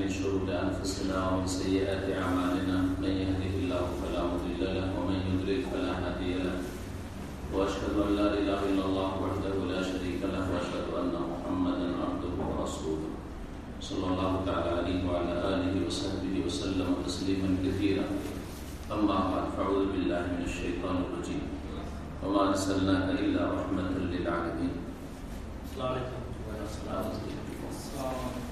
من شرور أنفسنا ومن سيئات أعمالنا من يهده الله فلا مضل له ومن يضلل فلا هادي له وأشهد أن لا إله إلا الله وحده لا شريك له وأشهد أن محمدا عبده ورسوله صلى الله تعالى عليه وعلى آله وصحبه وسلم تسليما كثيرا. أما بعد، فأعوذ بالله من الشيطان الرجيم. وما أرسلناك إلا رحمة للعالمين. السلام عليكم. عليكم السلام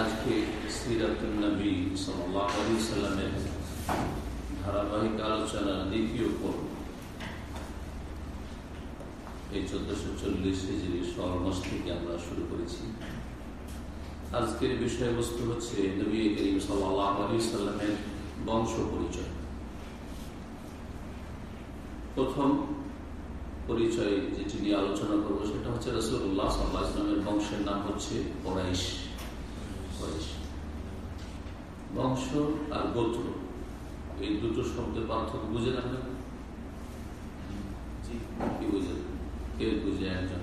আজকে সিরাতুল নবী সাল্লাহ আলী সাল্লামের ধারাবাহিক আলোচনার দ্বিতীয় পর্ব। এই চোদ্দশো চল্লিশ হিজড়ি সর্বমাস থেকে আমরা শুরু করেছি। আজকের বিষয়বস্তু হচ্ছে নবী করিম সাল্লামের বংশ পরিচয়। প্রথম পরিচয় যেটি নিয়ে আলোচনা করব সেটা হচ্ছে রসুল্লাহ সাল্লাহ ইসলামের বংশের নাম হচ্ছে ওরাইশ বংশ আর গোত্র, এই দুটো শব্দের পার্থক্য বুঝে রাখবেন কি বুঝে কে বুঝে একজন?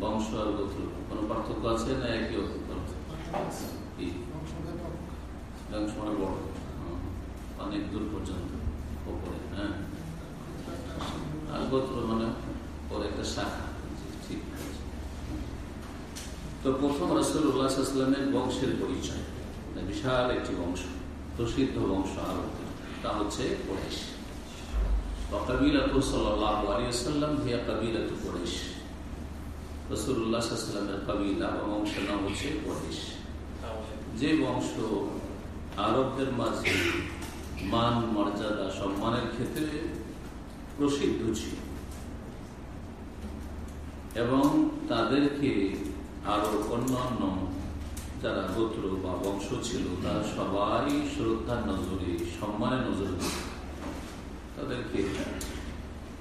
বংশ আর গোত্র কোন পার্থক্য আছে না একই মানে বড়। অনেক দূর পর্যন্ত ওপরে হ্যাঁ? আর গোত্র মানে একটা শাখা ঠিক তো প্রথম বংশের পরিচয় বিশাল একটি বংশ প্রসিদ্ধ বংশ আরবের তা হচ্ছে কোরেশ কবিরাত সাল্লাহ আলিয়াল্লাম ভিয়া কবিরাত কোরেশ রসুল্লাহামের কবিতা বা বংশের নাম হচ্ছে কোরেশ যে বংশ আরবদের মাঝে মান, মর্যাদা, সম্মানের ক্ষেত্রে প্রসিদ্ধ ছিল। এবং তাদেরকে আরও অন্যান্য যারা গোত্র বা বংশ ছিল, তারা সবাই শ্রদ্ধার নজরে, সম্মানের নজরে তাদেরকে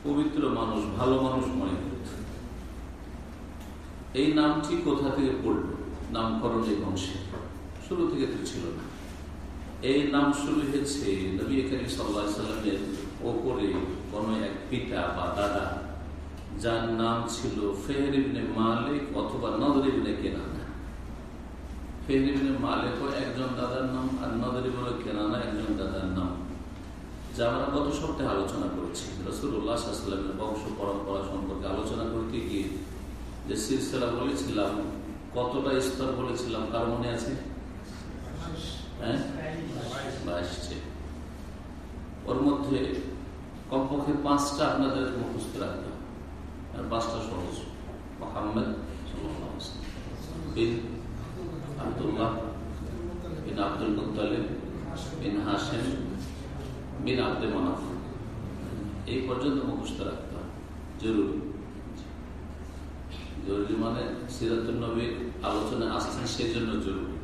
পবিত্র মানুষ, ভালো মানুষ মনে করত। এই নামটি কোথা থেকে পড়ল? নামকরণ এই বংশে। শুরু থেকে তো ছিল না। এই নাম শুরু হয়েছে নবী সাল্লাহ সাল্লামের ওপরে কোন এক পিতা বা দাদা, যার নাম ছিল ফেহরিবনে মালিক অথবা নদরিবনে কেনানা। মালিক একজন দাদার নাম আর নদরিবনে কেনানা একজন দাদার নাম। যা আমরা গত সপ্তাহে আলোচনা করেছি। রসুল্লাহ সাল্লামের বংশ পরম্পরা সম্পর্কে আলোচনা করতে গিয়ে যে সিলসিলা বলেছিলাম, কতটা স্তর বলেছিলাম, কার মনে আছে? হ্যাঁ? ওর মধ্যে কমপক্ষে পাঁচটা আপনাদের মুখস্থ রাখতে হবে আর পাঁচটা সহজ। মোহাম্মদ বিন আব্দুল মুতালিম বিন হাসেম বিন আব্দে মানাফ। এই পর্যন্ত মুখস্থ রাখতে হবে। জরুরি। জরুরি মানে সিরাতুল নবীর আলোচনায় আসছেন সেই জন্য জরুরি।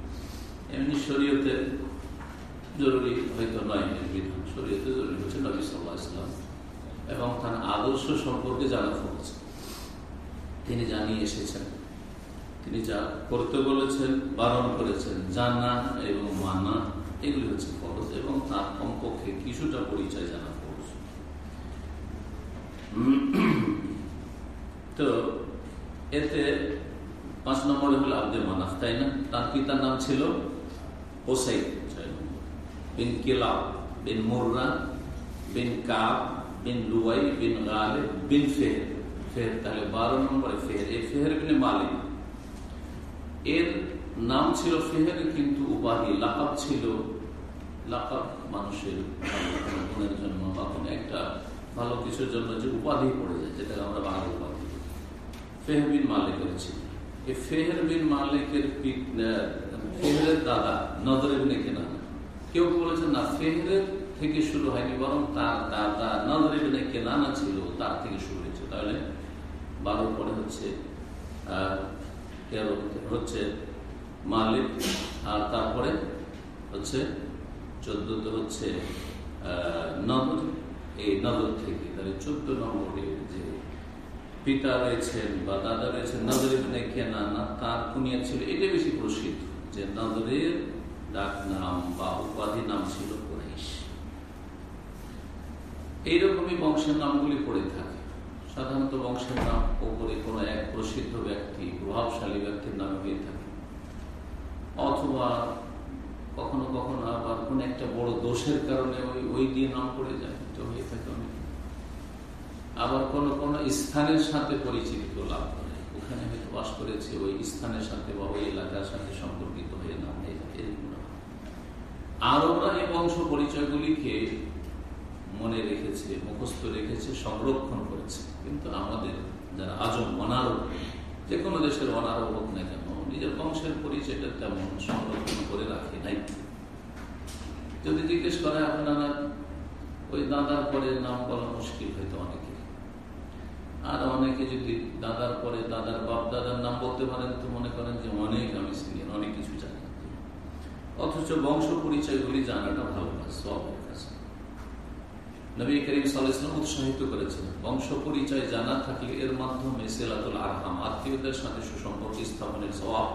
এমনি শরীয়তে জরুরি হয়তো নয় এর বিধান। শরীয়তে জরুরি হচ্ছে নবী সাল্লাহ ইসলাম এবং তার আদর্শ সম্পর্কে জানা ফরজ। তিনি জানিয়ে এসেছেন, তিনি যা করতে বলেছেন, বারণ করেছেন, জানা এবং মানা, এগুলি হচ্ছে ফরজ এবং তার কমপক্ষে কিছুটা পরিচয় জানা ফরজ। তো এতে পাঁচ নম্বরে হলো আব্দে মানাফ তাই না? তার পিতার নাম ছিল ওসাই বিন কিলাব, বিন মুর্রা, বিন কাব, বিন লুয়াই, বিন গালে বিন ফের ফের তাহলে বারো নম্বরে ফের এই ফের বিন মালিক। এর নাম ছিল ফেহের, কিন্তু উপাধি, লাকাব ছিল। লাকাব মানুষের জন্য বা একটা ভালো কিছুর জন্য যে উপাধি পড়ে যায় যেটা আমরা বাংলা। ফেহের বিন মালিকের ছিল। এই ফেহের বিন মালিকের ফেহরের দাদা নজরে বিনে কেনা কেউ বলেছেন না, ফেহরের থেকে শুরু হয়নি, বরং তার দাদা নজরে বিনে কেনানা ছিল, তার থেকে শুরু হয়েছে। তাহলে বারো পরে হচ্ছে হচ্ছে মালিক, আর তারপরে হচ্ছে চোদ্দতে হচ্ছে নদর এই নদর থেকে, তাহলে চোদ্দ নম্বরে পিতা রয়েছেন বা দাদা রয়েছেন নজরের কেনা, না তার কুনিয়া ছিল এটা বেশি প্রসিদ্ধ, যে নজরের ডাক নাম বা উপাধি নাম ছিল কুরাইশ। এইরকমই বংশের নামগুলি পড়ে থাকে। সাধারণত বংশের নাম ওপরে কোনো এক প্রসিদ্ধ ব্যক্তি, প্রভাবশালী ব্যক্তির নাম হয়ে থাকে। অথবা কখনো কখনো আবার কোন একটা বড় দোষের কারণে ওই ওই দিয়ে নাম পড়ে যায় তো হয়ে থাকে। আবার কোন কোন স্থানের সাথে পরিচিত লাভ করে। ওখানে হয়তো বাস করেছে, ওই স্থানের সাথে বা ওই এলাকার সাথে সম্পর্কিত হয়ে যায় আরবরা এই বংশ পরিচয়গুলিকে মনে রেখেছে, মুখস্থ রেখেছে, সংরক্ষণ করেছে। কিন্তু আমাদের যারা আজম অনারব যে কোনো দেশের অনারব হোক না কেন, নিজের বংশের পরিচয়টা তেমন সংরক্ষণ করে রাখে নাই। যদি জিজ্ঞেস করে আপনারা, ওই দাদার পরে নাম বলা মুশকিল, হয়তো অনেকে আর অনেকে যদি দাদার পরে দাদার বাপ, দাদার নাম বলতে পারেন, তো মনে করেন যে অনেক আমি সিনিয়র অনেক কিছু জানি। অথচ বংশ পরিচয়গুলি জানাটা ভালো কাজ সব নবী করিম সাল্লাম উৎসাহিত করেছেন, বংশ পরিচয় জানা থাকলে এর মাধ্যমে সেলাতুল আত্মীয়দের সাথে সুসম্পর্ক স্থাপনের স্বভাব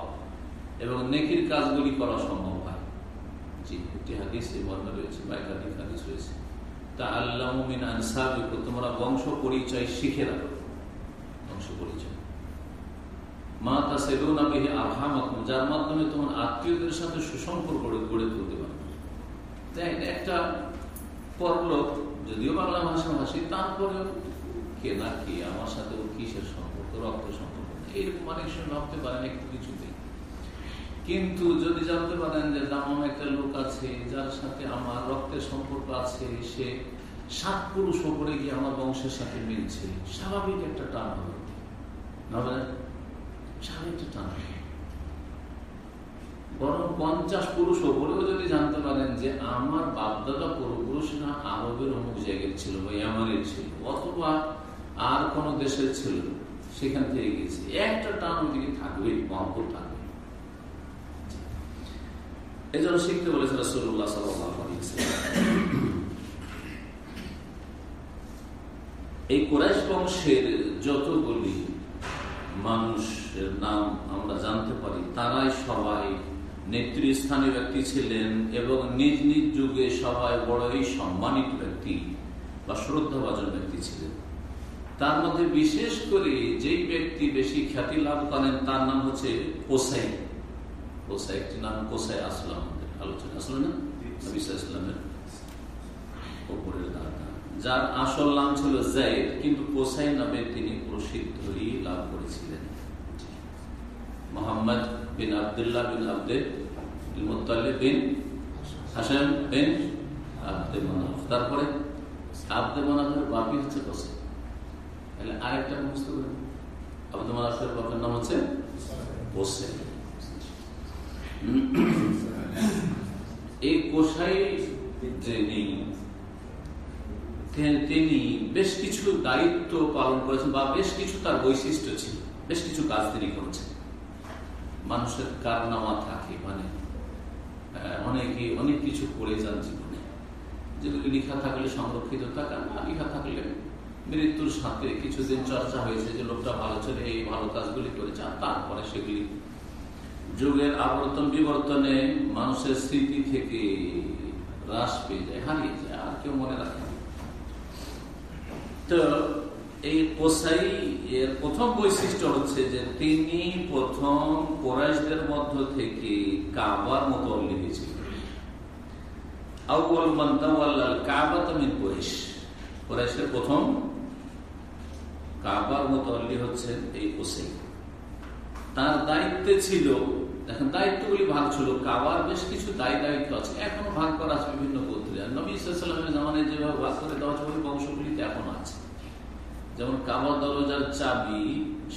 এবং নেকির কাজগুলি করা সম্ভব হয়। জি, একটি হাদিস এই রয়েছে, বা একাধিক হাদিস রয়েছে। তা আল্লাহ মিন তোমরা বংশ পরিচয় শিখে রাখো। বংশ পরিচয় মা তা সেলুন আবিহি আরহামাকুম, যার মাধ্যমে তোমার আত্মীয়দের সাথে সুসম্পর্ক গড়ে তুলতে পারবে। একটা পরলোক, যদিও বাংলা ভাষা ভাষী, তারপরেও কে না কি আমার সাথে ওর কিসের সম্পর্ক রক্ত সম্পর্ক এইরকম অনেক সময় ভাবতে পারেন একটু কিছুতে কিন্তু যদি জানতে পারেন যে দামাম একটা লোক আছে, যার সাথে আমার রক্তের সম্পর্ক আছে, সে সাত পুরুষ ওপরে গিয়ে আমার বংশের সাথে মিলছে, স্বাভাবিক একটা টান হবে। বরং পঞ্চাশ পুরুষ ওপরেও যদি জানতে পারেন যে আমার বাপদাদা পূর্বপুরুষ না, আরবের অমুক জায়গায় ছিল বা ছিল, অথবা আর কোন দেশের ছিল, সেখান থেকে গেছে। একটা টান ওইদিকে মহব্বত থাকবে। শিখতে বলেছে এই কোরাইশ বংশের যতগুলি মানুষের নাম আমরা জানতে পারি, তারাই সবাই নেতৃস্থানীয় ব্যক্তি ছিলেন এবং নিজ নিজ যুগে সবাই বড়ই সম্মানিত ব্যক্তি বা শ্রদ্ধাভাজন ব্যক্তি ছিলেন। তার মধ্যে বিশেষ করে যেই ব্যক্তি বেশি খ্যাতি লাভ করেন, তার নাম হচ্ছে কোসাই কোসাই একটি নাম কোসাই আসলাম আলোচনা। আসলো না? ইসলামের ওপরের যার আসল নাম ছিল জাইদ, কিন্তু কোসাই নামে তিনি প্রসিদ্ধই লাভ করেছিলেন। মোহাম্মদ বিন আবদুল্লাহ বিন আব্দে বিন হাসান বিন আব্দে মনাফ তারপরে আব্দে মনাফের বাপি হচ্ছে কোসাই তাহলে আরেকটা মুখস্থ করেন আব্দে মনাফের বাপের নাম হচ্ছে কোসাই এই কোসাই যিনি তিনি বেশ কিছু দায়িত্ব পালন করেছেন বা বেশ কিছু তার বৈশিষ্ট্য ছিল। বেশ কিছু কাজ তিনি করেছেন। মানুষের কারনামা থাকে মানে অনেকে অনেক কিছু করে যান জীবনে। যেগুলি লিখা থাকলে সংরক্ষিত থাকা না লিখা থাকলে মৃত্যুর সাথে কিছুদিন চর্চা হয়েছে যে লোকটা ভালো চলে এই ভালো কাজগুলি করেছে আর তারপরে সেগুলি যুগের আবর্তন বিবর্তনে মানুষের স্মৃতি থেকে হ্রাস পেয়ে যায়, হারিয়ে যায়, আর কেউ মনে রাখে তো এই কোসাই এর প্রথম বৈশিষ্ট্য হচ্ছে যে তিনি প্রথম কোরাইশদের মধ্য থেকে কাবার মতো লিখেছিলেন। তার দায়িত্বে ছিল দেখেন দায়িত্বগুলি ভাগ ছিল, কাবার বেশ কিছু দায়ী দায়িত্ব আছে, এখনও ভাগ করা আছে বিভিন্ন যেভাবে ভাগ করে দেওয়া হচ্ছে বংশগুলিতে এখন আছে। যেমন কাবা দরজার চাবি,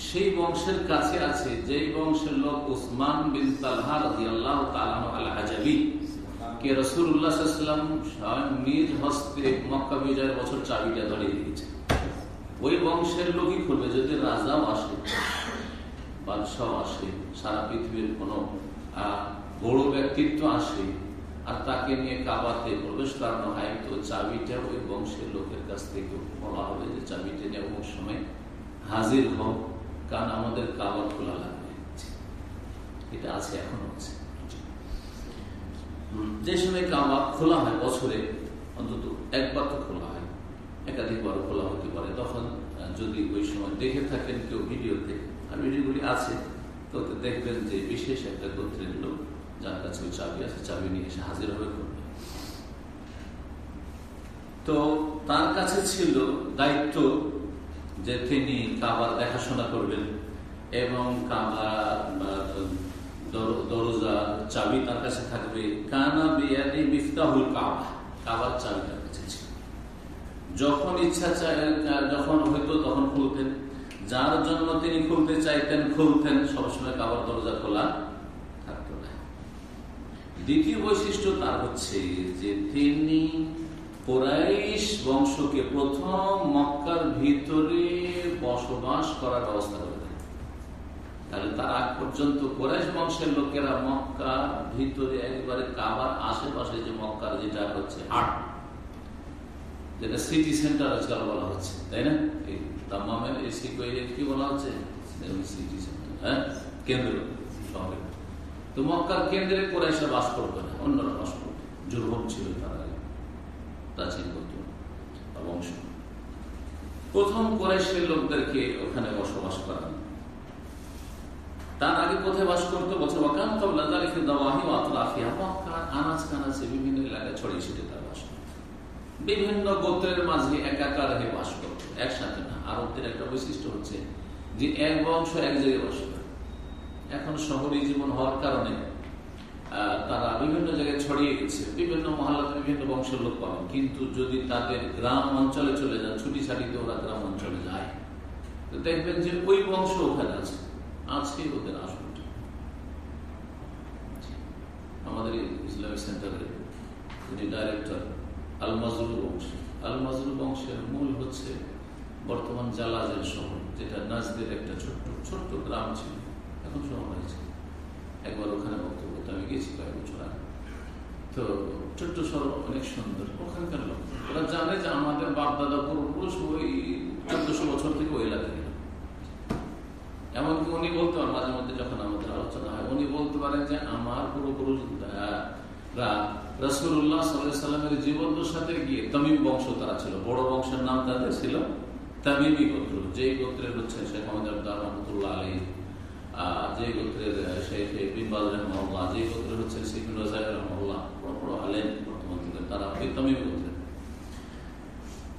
সেই বংশের কাছে আছে যেই বংশের লোক উসমান বিন তালহা রাজি আল্লাহ কে রসুল্লাহাম নিজ হস্তে মক্কা বিজয়ের বছর চাবিটা ধরিয়ে দিয়েছে। ওই বংশের লোকই খুলবে যদি রাজাও আসে, বাদশাহ আসে, সারা পৃথিবীর কোন বড় ব্যক্তিত্ব আসে আর তাকে নিয়ে কাবাতে প্রবেশ করানো হয়, তো চাবিটা ওই বংশের লোকের কাছ থেকে বলা হবে যে চাবিটা নিয়ে অমুক সময় হাজির হও, কারণ আমাদের কাবার খোলা লাগবে। এটা আছে, এখনও আছে। যে সময় কাবা খোলা হয় বছরে, অন্তত একবার তো খোলা হয়, একাধিকবার খোলা হতে পারে। তখন যদি ওই সময় দেখে থাকেন কেউ ভিডিওতে, আর ভিডিওগুলি আছে, তো দেখবেন যে বিশেষ একটা গোত্রের লোক যার কাছে ওই চাবি আছে, চাবি নিয়ে এসে হাজির হবে করবে তো তার কাছে ছিল দায়িত্ব যে তিনি কাবার দেখাশোনা করবেন এবং কাবার দরজা, চাবি তার কাছে থাকবে। কানা বিয়াদি মিফতাহুল কাবা, কাবার চাবি তার কাছে ছিল। যখন ইচ্ছা যখন হইতো তখন খুলতেন। যার জন্য তিনি খুলতে চাইতেন, খুলতেন। সবসময় কাবার দরজা খোলা। দ্বিতীয় বৈশিষ্ট্য তার হচ্ছে যে তিনি কোরাইশ বংশকে প্রথম মক্কার ভিতরে বসবাস করার ব্যবস্থা করে তাহলে তার আগ পর্যন্ত কোরাইশ বংশের লোকেরা মক্কার ভিতরে একবারে কাবার আশেপাশে যে মক্কার যেটা হচ্ছে, হাট, যেটা সিটি সেন্টার আজকাল বলা হচ্ছে, তাই না? এই তামামের এসি কি বলা হচ্ছে? সিটি সেন্টার হ্যাঁ? কেন্দ্র শহরে তো মক্কার কেন্দ্রে কোরাইশরা বাস করবে না, অন্যরা বাস করবে। জুরহম ছিল তারা। প্রাচীন বংশ। প্রথম কোরাইশের লোকদেরকে ওখানে বসবাস করান তার আগে কোথায় বাস করতো? বছর বাকান কবলা তারিখে দাওয়াহি আতলাফিয়া মক্কার আনাজ কানাচে বিভিন্ন এলাকায় ছড়িয়ে ছিটে তার বাস বিভিন্ন গোত্রের মাঝে একাকার হয়ে বাস করত। একসাথে না, আরবদের একটা বৈশিষ্ট্য হচ্ছে যে এক বংশ এক জায়গায় বাস এখন শহরী জীবন হওয়ার কারণে তারা বিভিন্ন জায়গায় ছড়িয়ে গেছে। বিভিন্ন মহল্লাতে বিভিন্ন বংশের লোক পাবেন। কিন্তু যদি তাদের গ্রাম অঞ্চলে চলে যান, ছুটি ছাড়িতে ওরা গ্রাম অঞ্চলে যায়। তো দেখবেন যে ওই বংশ ওখানে আছে। আছে ওদের আসলটা আমাদের ইসলামিক সেন্টারের যিনি ডাইরেক্টর আল মাজরুল বংশ আল মাজরুল বংশের মূল হচ্ছে বর্তমান জালাজের শহর, যেটা নাজদের একটা ছোট্ট ছোট্ট গ্রাম ছিল। এখন শহর হয়েছে। একবার ওখানে বক্তব্য আমি গেছি কয়েক বছর আগে। তো ছোট্ট শহর অনেক সুন্দর। ওখানকার লোক। ওরা জানে যে আমাদের বাপ দাদা পূর্বপুরুষ ওই চোদ্দশো বছর থেকে ওই এলাকায়। এমনকি উনি বলতে পারেন মাঝে মধ্যে যখন আমাদের আলোচনা হয়, উনি বলতে পারেন যে আমার পূর্বপুরুষ রসুল্লাহ সাল্লামের জীবনের সাথে গিয়ে তামিম বংশ তারা ছিল। বড় বংশের নাম তাদের ছিল তামিমি গোত্র। যে গোত্রের হচ্ছে শেখ মোহাম্মদ রহমতুল্লাহ আলী যে গোত্রের শেখ রহমল্লাহ যে গোত্রের হচ্ছে শিখুল রাজাই রহমল্লাহ বড় আলেন বর্তমান তারা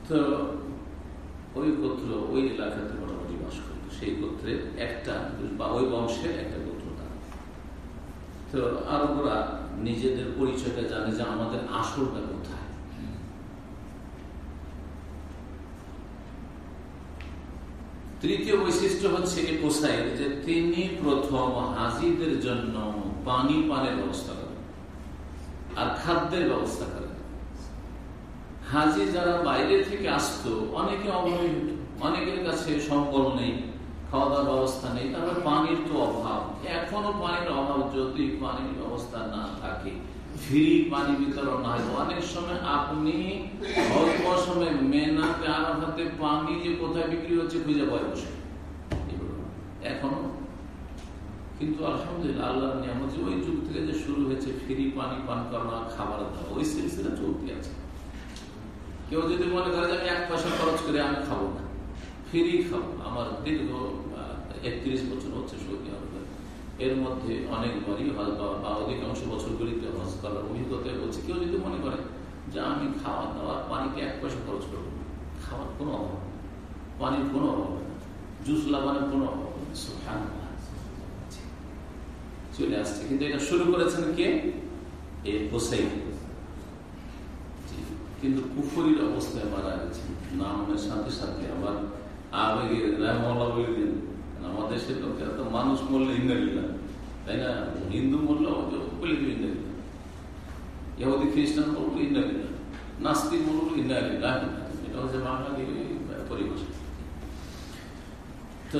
তো ওই গোত্র, ওই এলাকাতে মোটামুটি বাস করত সেই গোত্রের একটা বা ওই বংশের একটা গোত্র তারা। তো আরবরা নিজেদের পরিচয়টা জানে যে আমাদের আসলটা কোথায়। তৃতীয় বৈশিষ্ট্য হচ্ছে কোসাইর যে তিনি প্রথম হাজিদের জন্য পানি পানের ব্যবস্থা করেন আর খাদ্যের ব্যবস্থা করেন। হাজি যারা বাইরে থেকে আসতো, অনেকে অভাবী হতো অনেকের কাছে সম্বল নেই খাওয়া দাওয়ার ব্যবস্থা নেই, তারপর পানির তো অভাব। এখনও পানির অভাব, যদি পানির ব্যবস্থা না থাকে ফ্রি পানি বিতরণ হয়। অনেক সময় আপনি অল্প সময় মেনাতে আরাফাতে পানি যে কোথায় বিক্রি হচ্ছে খুঁজে পায় বসে কিন্তু আলহামদুলিল্লাহ আল্লাহ ওই যুগ থেকে যে শুরু হয়েছে, ফ্রি পানি পান করানো খাবার দেওয়া ওই সিলসিলা চলতে আছে। কেউ যদি মনে করে যে আমি এক পয়সা খরচ করে আমি খাব না, ফ্রি খাব আমার দীর্ঘ একত্রিশ বছর হচ্ছে সৌদি এর মধ্যে অনেকবারই হজ বা অধিকাংশ বছরগুলিতে হজ করার অভিজ্ঞতা বলছে। কেউ যদি মনে করে যে আমি খাওয়া দাওয়া পানিতে এক পয়সা খরচ করব, খাওয়ার কোনো অভাব পানির কোনো অভাব না জুস লাগানোর কোনো অভাব চলে আসছে। কিন্তু এটা শুরু করেছেন কে? এ হোসাই কিন্তু পুকুরির অবস্থায় মারা গেছে নামের সাথে সাথে আবার আবেগে রাহমাল্লাহ বলে দিন আমাদের দেশের লোকেরা তো মানুষ তাই না? হিন্দু ইহুদি, খ্রিস্টান এটা হচ্ছে তো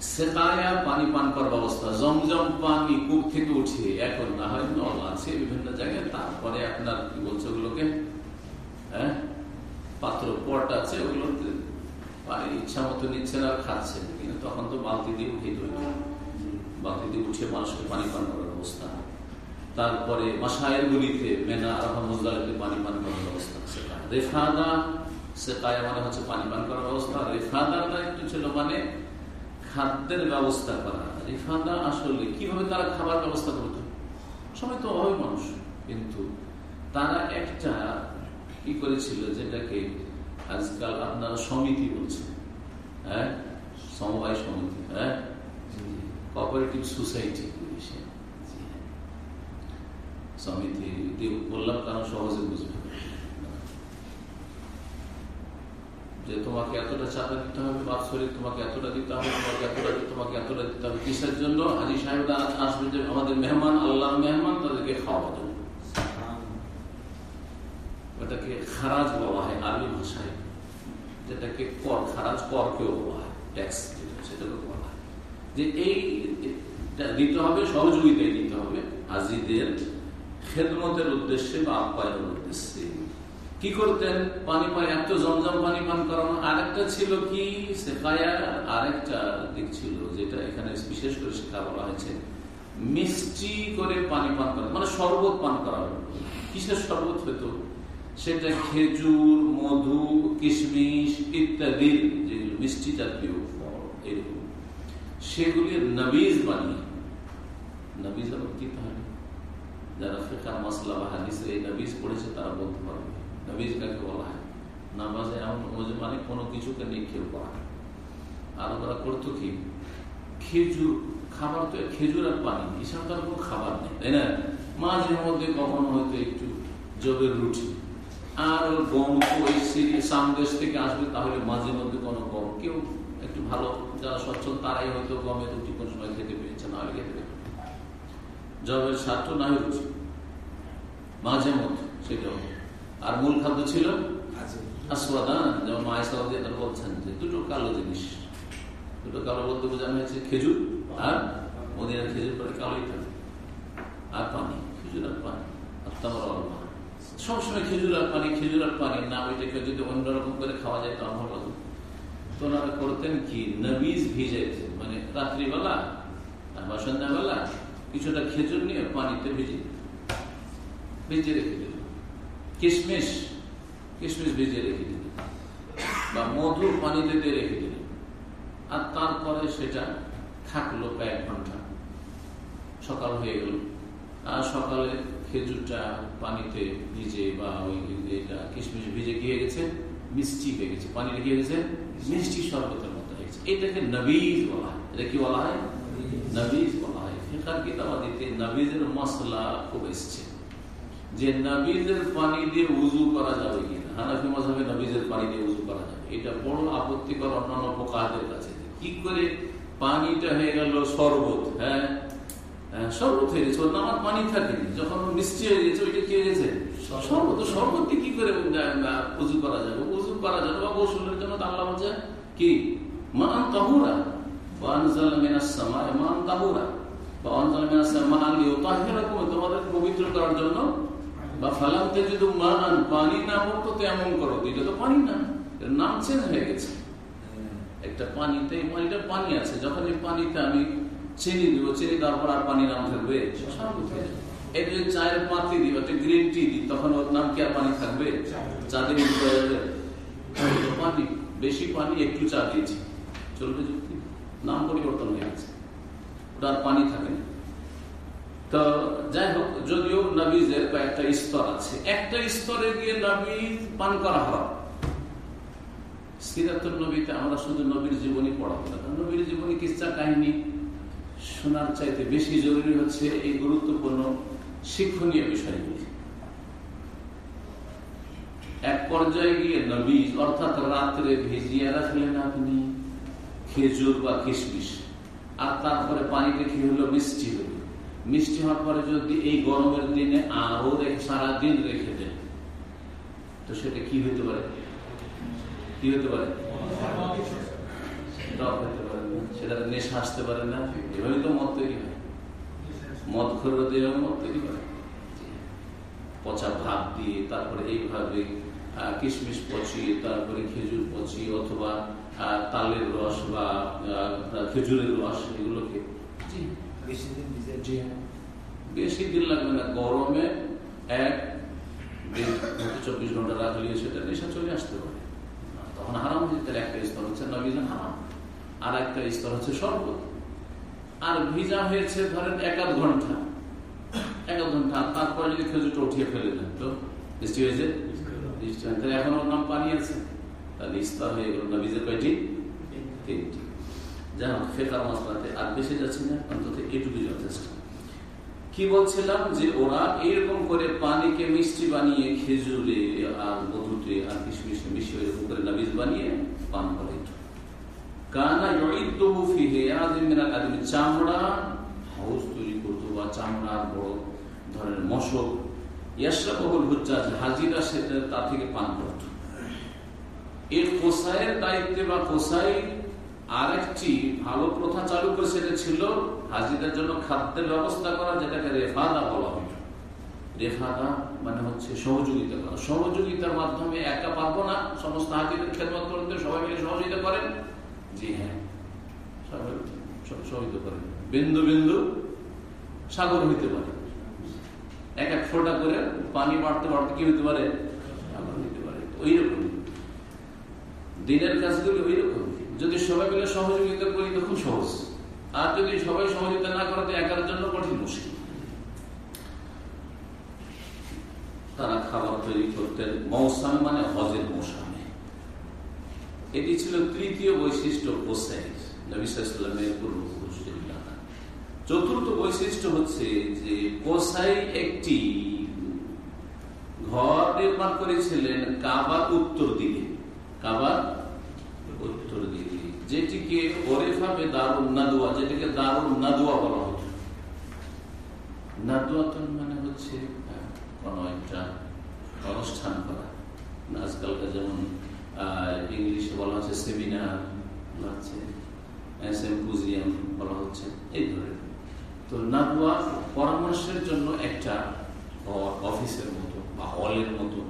সেকায়া পানি পান করার ব্যবস্থা। জমজম পানি কূপ থেকে উঠিয়ে এখন না হয় নল আছে বিভিন্ন জায়গায়। তারপরে আপনার কি বলছে ওগুলোকে? হ্যাঁ? পাত্র পট আছে ওগুলোতে পানি ইচ্ছা মতো নিচ্ছেন আর খাচ্ছেন কিন্তু তখন তো বালতি দিয়ে উঠে তৈরি বালতি দিয়ে উঠিয়ে মানুষকে পানি পান করার অবস্থা। তারপরে মাসায়ের গুলিতে মেনা আরফা মুজদালিতে পানি পান করার অবস্থা সেটা রেফাদা, সেকায় মানে হচ্ছে পানি পান করার ব্যবস্থা রেফাদার দায়িত্ব ছিল মানে খাদ্যের ব্যবস্থা করা। রিফাদা আসলে কীভাবে তারা খাবার ব্যবস্থা করতো? সবাই তো অভাবী মানুষ। কিন্তু তারা একটা কি করেছিল, যেটাকে আজকাল আপনারা সমিতি বলছেন হ্যাঁ? সমবায় সমিতি হ্যাঁ? কোঅপারেটিভ সোসাইটি সমিতি বললাম কারণ সহজে বুঝবে। যে তোমাকে এতটা চাঁদা দিতে হবে, বাৎসরিক তোমাকে এতটা দিতে হবে, তোমাকে এতটা তোমাকে এতটা দিতে হবে। কিসের জন্য? হাজি সাহেবরা আসবে যে আমাদের মেহমান আল্লাহ মেহমান, তাদেরকে খাওয়া ওটাকে খারাজ বলা হয়, আরবি ভাষায়। যেটাকে কর, খারাজ করকেও বলা হয় ট্যাক্স সেটাকে বলা হয়। যে এই দিতে হবে সহযোগিতায় দিতে হবে হাজিদের খেদমতের উদ্দেশ্যে বা আপ্যায়নের উদ্দেশ্যে। কি করতেন? পানি পায়, এত জমজম পানি পান করানো। আরেকটা ছিল কি? শেখায়ার আরেকটা দিক ছিল যেটা এখানে বিশেষ করে শেখা বলা হয়েছে। মিষ্টি করে পানি পান করা মানে শরবত পান করা কিসের শরবত হতো? সেটা খেজুর, মধু, কিশমিশ ইত্যাদি যেগুলো মিষ্টি জাতীয় ফল, এরকম। সেগুলির নবীজ বানিয়ে। নবীজ আবার কি তাহলে? যারা ফেকা মশলা বা হাদিসে, এই নবীজ পড়েছে, তারা বলতে পারবে। নবীজ কাকে বলা হয়? নামাজে এমন মানে কোনো কিছুকে নিক্ষেপ করা। আর ওরা করতো কি? খেজুর, খাবার তো খেজুর আর পানি এসব তার কোনো খাবার নেই, তাই না? মাঝে মধ্যে কখনো হয়তো একটু জবের রুটি। আর গম ওই সামদেশ থেকে আসবে তাহলে মাঝে মধ্যে কোনো গম। কেউ একটু ভালো যারা সচ্ছল তারাই হয়তো গমের রুটি কোনো সময় খেতে পেয়েছে না খেতে পেরে জবের স্বার্থ না হচ্ছে মাঝে মধ্যে সেটাও আর মূল খাদ্য ছিল? আসওয়াদান যেমন তারা বলছেন যে দুটো কালো জিনিস। দুটো কালো বলতে বোঝানো হয়েছে খেজুর আর মদিনার খেজুর পরে কালোই থাকে আর পানি খেজুর আর পানি। আর তামার অল্পা। সবসময় খেজুর আর পানি, খেজুর আর পানি না ওইটাকে যদি অন্যরকম করে খাওয়া যায়, তো আমার ভালো। তো ওনারা করতেন কি? নবীজ ভিজাইতে মানে রাত্রিবেলা বা সন্ধ্যাবেলা কিছুটা খেজুর নিয়ে পানিতে ভিজে ভিজে রেখে দিল কিশমিশ কিশমিশ ভিজে রেখে দিল বা মধু পানিতে দিয়ে রেখে দিল আর তারপরে সেটা থাকল কয়েক ঘণ্টা। সকাল হয়ে গেল। আর সকালে খেজুরটা পানিতে ভিজে বা ওই এটা কিশমিশ ভিজে গিয়ে গেছে, মিষ্টি হয়ে গেছে। পানিতে গিয়ে গেছে, মিষ্টি শরবতের মতো হয়ে গেছে। এটাকে নবীজ বলা হয়। এটা কি বলা হয়? নবীজ বলা হয়। ফিকার কিতাবাদিতে নবীজের মশলা খুব এসছে। যে নবীজের পানি দিয়ে উজু করা যাবে কিনা? হানাফি মজাবে নবীজের পানি দিয়ে উজু করা যাবে। এটা বড় আপত্তিকর অন্যান্য পোকাদের কাছে। কি করে পানিটা হয়ে গেল শরবত হ্যাঁ? শরবত হয়ে গেছে ওর নামার পানি থাকেনি যখন মিষ্টি হয়ে গেছে ওইটা কি হয়ে গেছে শরবত শরবত কি করে উজু করা যাবে উজু করা যাবে বা গোসলের জন্য আল্লাহ বলছে কি? মান তাহুরা তোমাদের পবিত্র করার জন্য। বা ফালামতে যদি মান পানি না হতো তেমন করো এটা তো পানি না। নাম চেঞ্জ হয়ে গেছে। একটা পানিতে এই পানিটা পানি আছে যখন এই পানিতে আমি চিনি দিব, চিনি দেওয়ার পর আর পানি নাম থাকবে? এই যদি চায়ের পাতি দিই একটা গ্রিন টি দিই, তখন ওর নাম কি আর পানি থাকবে? চা দিয়ে পানি, বেশি পানি, একটু চা দিয়েছি। চলবে যুক্তি? নাম পরিবর্তন হয়ে গেছে। ওটা আর পানি থাকে না। তো যাই হোক, যদিও নবীজের কয়েকটা স্তর আছে। একটা স্তরে গিয়ে নবীজ পান করা হয়। সিরাতুল নবীতে আমরা শুধু নবীর জীবনী পড়াবো নবীর জীবনী কিচ্ছা কাহিনী? শোনার চাইতে বেশি জরুরি হচ্ছে এই গুরুত্বপূর্ণ শিক্ষণীয় বিষয়গুলি। এক পর্যায়ে গিয়ে নবীজ অর্থাৎ রাত্রে ভিজিয়ে রাখলেন আপনি খেজুর বা কিশমিশ, আর তারপরে পানিতে কি হলো? মিষ্টি হলো। মিষ্টি হওয়ার পরে যদি এই গরমের দিনে আরও সারাদিন রেখে দেন, তো সেটা কি হইতে পারে? কি হতে পারে? সেটা নেশা আসতে পারে না এভাবেই তো মদ তৈরি হয়। মদ খরচ এভাবে মদ তৈরি করে পচা ভাত দিয়ে তারপরে এইভাবে কিশমিশ পচিয়ে তারপরে খেজুর পচিয়ে অথবা তালের রস বা খেজুরের রস এগুলোকে বেশি দিন লাগবে না গরমে এক চব্বিশ ঘণ্টা রাখলে সেটা নেশা চলে আসতে পারে। তখন হারাম তার একটা স্তর হচ্ছে নবীজন হারাম। আর একটা স্তর হচ্ছে শরবত। আর ভিজা হয়েছে ধরেন এক আধ ঘণ্টা। এক আধ ঘণ্টা। তারপরে যদি খেজুরটা উঠিয়ে ফেলে দেন, তো বৃষ্টি হয়েছে? এখন ওর নাম পানি আছে। তাহলে হয়ে গেল নবীজের কয়টি? তিনটি। যাই হোক আর বেশি যাচ্ছে না, অন্তত এটুকু যথেষ্ট। কি বলছিলাম যে ওরা এরকম করে পানিকে মিষ্টি বানিয়ে খেজুরে আর মধুতে আর কিশমিশে মিশিয়ে এরকম করে নাবিজ বানিয়ে পান করে। চামড়া হাউস তৈরি করতো বা ধরনের মশক হাজিরা সেটা তা থেকে পান এর দায়িত্বে বা আরেকটি ভালো প্রথা চালু করে সেটা ছিল হাজিদের জন্য খাদ্যের ব্যবস্থা করা যেটাকে রেফাদা বলা হয় রেফাদা মানে হচ্ছে সহযোগিতা করা সহযোগিতার মাধ্যমে একা পারব না সমস্ত হাজিদের খেদমত করতে সবাই মিলে সহযোগিতা করেন হ্যাঁ। বিন্দু বিন্দু সাগর হইতে পারে। এক এক ফোটা করে পানি বাড়তে বাড়তে কি হইতে পারে? সাগর হইতে পারে। ওই দিনের কাজগুলি ওই রকম যদি সবাই মিলে সহযোগিতা করি তো খুব সহজ। আর যদি সবাই সহযোগিতা না করে তো একার জন্য কঠিন মুশকিল। তারা খাবার তৈরি করতেন। মৌসামে মানে হজের মৌসামে এটি ছিল তৃতীয় বৈশিষ্ট্য কোসাইজ নবিসামের পূর্বপুরুষ চতুর্থ বৈশিষ্ট্য হচ্ছে যে কোসাই একটি ঘর নির্মাণ করেছিলেন কাবার উত্তর দিকে। কাবার উত্তর দিকে, যেটিকে ওরেফাবে দারুণ নাদুয়া যেটিকে দারুণ নাদুয়া বলা হতো। নাদুয়াতন মানে হচ্ছে কোন একটা অনুষ্ঠান করা। আজকালকার যেমন ইংলিশে বলা হচ্ছে সেমিনার বলা হচ্ছে, এই ধরনের। তো পরামর্শের জন্য একটা অফিসের মতো বা হলের মতো,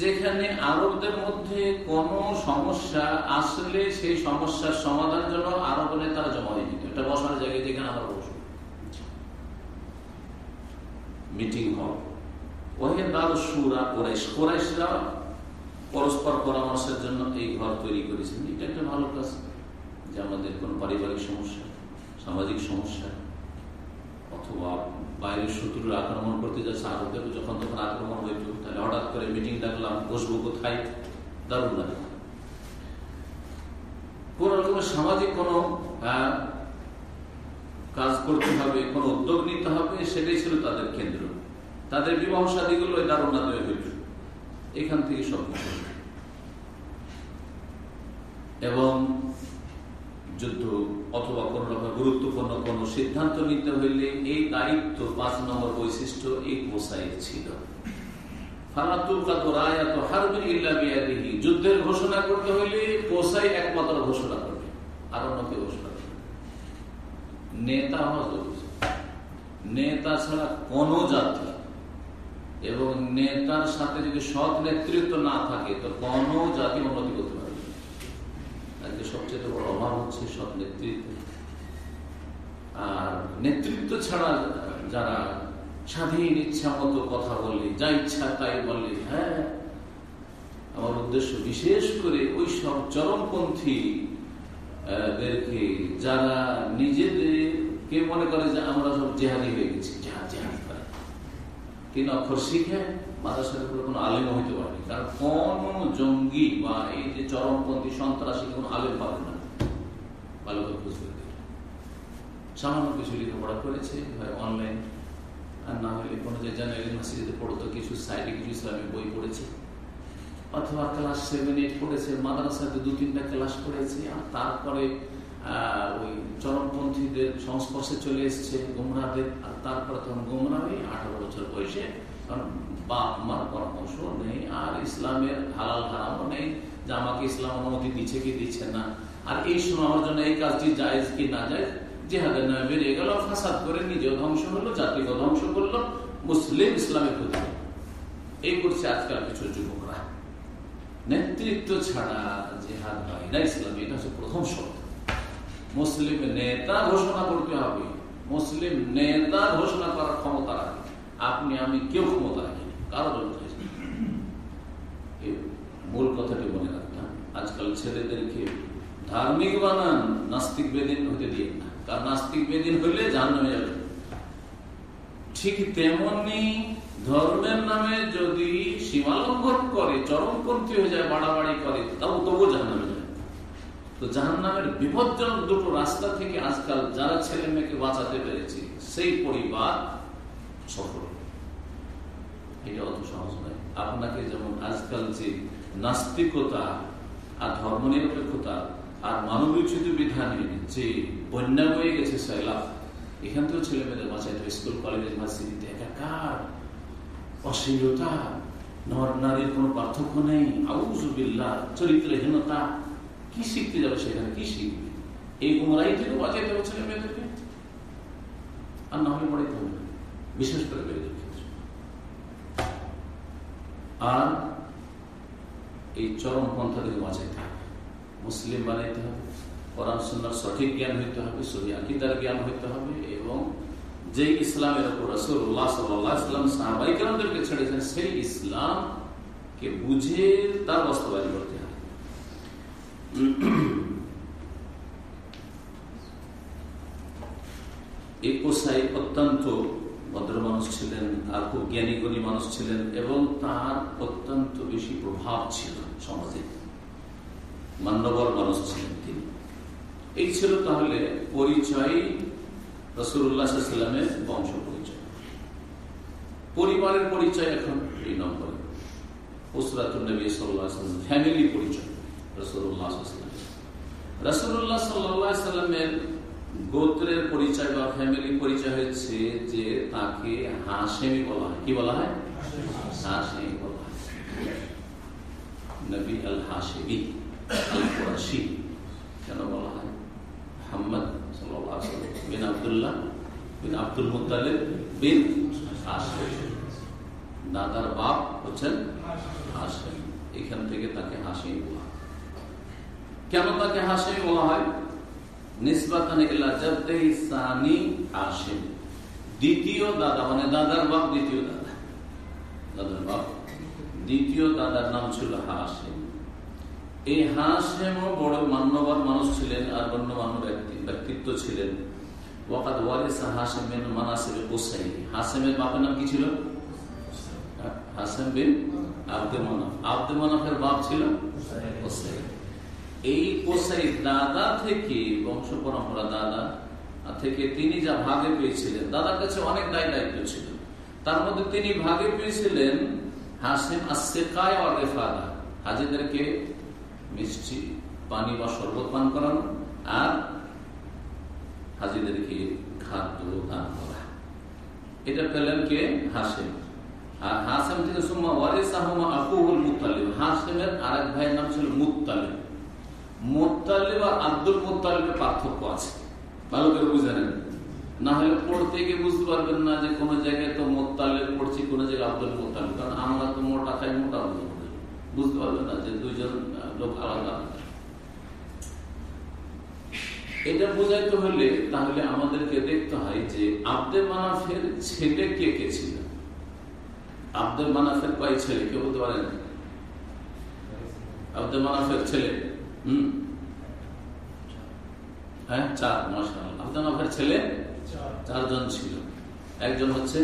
যেখানে আরবদের মধ্যে কোন সমস্যা আসলে সেই সমস্যার সমাধান জন্য আরব তারা জমা দিয়ে দিত। এটা বসার জায়গায় যেখানে আমরা বসবো। মিটিং হল। ওহে দারু সুরা কোরাইশ। কোরাইশরা পরস্পর পরামর্শের জন্য এই ঘর তৈরি করেছেন। এটা একটা ভালো কাজ যে আমাদের কোন পারিবারিক সমস্যা, সামাজিক সমস্যা, অথবা বাইরের শত্রুরা আক্রমণ করতে যাচ্ছে আরবের যখন তখন আক্রমণ হইত, তাহলে হঠাৎ করে মিটিং ডাকলাম, বসবো কোথায়? দারুণ লাগে। কোন রকমের সামাজিক কোন কাজ করতে হবে, কোন উদ্যোগ নিতে হবে, সেটাই ছিল তাদের কেন্দ্র। তাদের বিবাহ সাদীগুলো দারুণ হইত। এখান থেকে সব এবং যুদ্ধ অথবা কোন রকম গুরুত্বপূর্ণ কোন সিদ্ধান্ত নিতে হইলে এই দায়িত্ব পাঁচ নম্বর বৈশিষ্ট্য এই কোসাইয়ের ছিল। যুদ্ধের ঘোষণা করতে হইলে কোসাই একমাত্র ঘোষণা করবে, আর অন্য কেউ ঘোষণা করবে নেতা নেতা ছাড়া কোন এবং নেতার সাথে যদি সৎ নেতৃত্ব না থাকে, তো কোন জাতি উন্নতি করতে পারবে আজকে সবচেয়ে বড় অভাব হচ্ছে সৎ নেতৃত্ব। আর নেতৃত্ব ছাড়া যারা স্বাধীন ইচ্ছা মতো কথা বললে যা ইচ্ছা তাই বললে হ্যাঁ আমার উদ্দেশ্য বিশেষ করে ওই সব চরমপন্থী দেরকে, যারা নিজেদেরকে মনে করে যে আমরা সব জেহাদি হয়ে গেছি। তিন অক্ষর শিখে মাদ্রাসার উপরে কোনো আলেম হইতে পারেনি। কারণ কোন জঙ্গি বা এই যে চরমপন্থী সন্ত্রাসী কোনো আলেম পাবে না। ভালো করে বুঝতে সামান্য কিছু লেখাপড়া করেছে অনলাইন আর না হলে কোনো যে জেনারেল ইউনিভার্সিটিতে পড়তো কিছু সাইডে কিছু ইসলামিক বই পড়েছে। অথবা ক্লাস সেভেন এইট পড়েছে, মাদ্রাসাতে দু তিনটা ক্লাস পড়েছে আর তারপরে ওই চরমপন্থীদের সংস্পর্শে চলে এসছে গুমরাদের আর তারপরে তখন গুমরা হয়ে আঠারো বছর বয়সে কারণ বাপ মার পরামর্শ নেই, আর ইসলামের হালাল হারামও নেই, যে আমাকে ইসলাম অনুমতি দিচ্ছে কি দিচ্ছে না। আর এই আমার জন্য এই কাজটি জায়েজ কি না যায় জেহাদের নামে বেরিয়ে গেল, ফাসাদ করে নিজেও ধ্বংস হলো, জাতিকে ধ্বংস করল, মুসলিম ইসলামের প্রতি। এই করছে আজকাল কিছু যুবকরা। নেতৃত্ব ছাড়া জেহাদ হয় না ইসলাম, এটা হচ্ছে প্রথম শব্দ মুসলিম নেতা ঘোষণা করতে হবে। মুসলিম নেতা ঘোষণা করার ক্ষমতা রাখে। আপনি, আমি কেউ ক্ষমতা রাখি কারও মূল কথাটি মনে রাখতাম আজকাল ছেলেদেরকে ধার্মিক বানান, নাস্তিক বেদিন হতে দিয়ে না। কারণ নাস্তিক বেদিন হইলে জান নামে যাবে। ঠিক তেমনি ধর্মের নামে যদি সীমালঙ্ঘন করে চরমপন্থী হয়ে যায়, বাড়াবাড়ি করে, তাও তবু জাহান নামে যায় তো জাহান নামের বিপজ্জনক দুটো রাস্তা থেকে আজকাল যারা ছেলে মেয়েকে বাঁচাতে পেরেছে, সেই পরিবার সফল। এটা অত সহজ নয়। আপনাকে যেমন আজকাল যে নাস্তিকতা আর ধর্ম নিরপেক্ষতা আর মানবীচিত বিধানে যে বন্যা বয়ে গেছে সৈলাভ এখান থেকেও ছেলে মেয়েদের বাঁচাইতে স্কুল কলেজ ইউনিভার্সিটিতে একাকার অশ্লীলতা নর নারীর কোন পার্থক্য নেই। আউজুবিল্লা চরিত্রহীনতা কি শিখতে যাবে সেখানে? কি শিখবে? এই গুমরাই থেকে বাঁচাইতে হবে ছেলে মেয়েদেরকে? আর না হলে পড়াইতে হবে বিশেষ করে মেয়েদের ক্ষেত্রে। আর এই চরম পন্থা থেকে বাঁচাইতে হবে। মুসলিম বানাইতে হবে, কোরআন সঠিক জ্ঞান হইতে হবে, সহি আকিদার জ্ঞান হইতে হবে এবং যে ইসলামের ওপর রসুল্লাহ সাল্লাম সাহাবাই কেরামদেরকে ছেড়েছেন, সেই ইসলাম কে বুঝে তার বাস্তবায়ন করতে এই কোসাই অত্যন্ত ভদ্র মানুষ ছিলেন, আর খুব জ্ঞানী, গণী মানুষ ছিলেন, এবং তার অত্যন্ত বেশি প্রভাব ছিল সমাজে। মান্যবর মানুষ ছিলেন তিনি। এই ছিল তাহলে পরিচয় রসুল্লাহামের বংশ পরিচয়। পরিবারের পরিচয় এখন এই নম্বরে। ফ্যামিলি পরিচয়। সাল্লাহ গোত্রের পরিচয় বা ফ্যামিলি পরিচয় হচ্ছে যে তাকে হাসেমি বলা হয়। কি বলা হয়? হাসেমি বলা হয়। কেন বলা হয়? মোহাম্মদ আবদুল্লাহ বিন আব্দুল মুতালিব বিন হাসেম দাদার বাপ হচ্ছেন এখান থেকে তাকে হাসেমি বলা কেন তাকে হাসেমি বলা হয়? মানে দ্বিতীয় দাদা। দাদার দ্বিতীয় দাদার নাম ছিল হাসেম। এই হাসেমও বড় মানুষ ছিলেন আর ব্যক্তিত্ব ছিলেন। হাসেমের বাপের নাম কি ছিল? হাসেম বিন আব্দে মানাফ। আব্দে মানাফের বাপ ছিল? এই কোসাই দাদা থেকে বংশ পরম্পরা দাদা থেকে তিনি যা ভাগে পেয়েছিলেন, দাদার কাছে অনেক দায় দায়িত্ব ছিল। তার মধ্যে তিনি ভাগে পেয়েছিলেন হাসিম আসেকায় হাজিদেরকে মিষ্টি পানি বা শরবত পান করানো আর হাজিদেরকে খাদ্য দান করা। এটা পেলেন কে? হাসিম। আর হাসিম থেকে সুম্মা ওয়ারিস আহমা আকুহুল মুতালিব হাসিমের আরেক ভাইয়ের নাম ছিল মুতালিব মোত্তালিব আর আব্দুল মোত্তালিবের পার্থক্য আছে। ভালো করে না হলে পড়তে গিয়ে বুঝতে পারবেন না যে কোন জায়গায় তো মোত্তালিব পড়ছি, কোন জায়গায় আব্দুল মোত্তালিব। কারণ আমরা তো মোটা খাই মোটা বুঝতে পারবেন না যে দুইজন লোক আলাদা। এটা বোঝাইতে হলে তাহলে আমাদেরকে দেখতে হয় যে আব্দে মানাফের ছেলে কে কে ছিল? আব্দুল মানাফের কয় ছেলে? কে বলতে পারেন? আব্দুল মানাফের ছেলে। হম? হ্যাঁ চার মাসাল ছেলে? চারজন ছিল। একজন হচ্ছে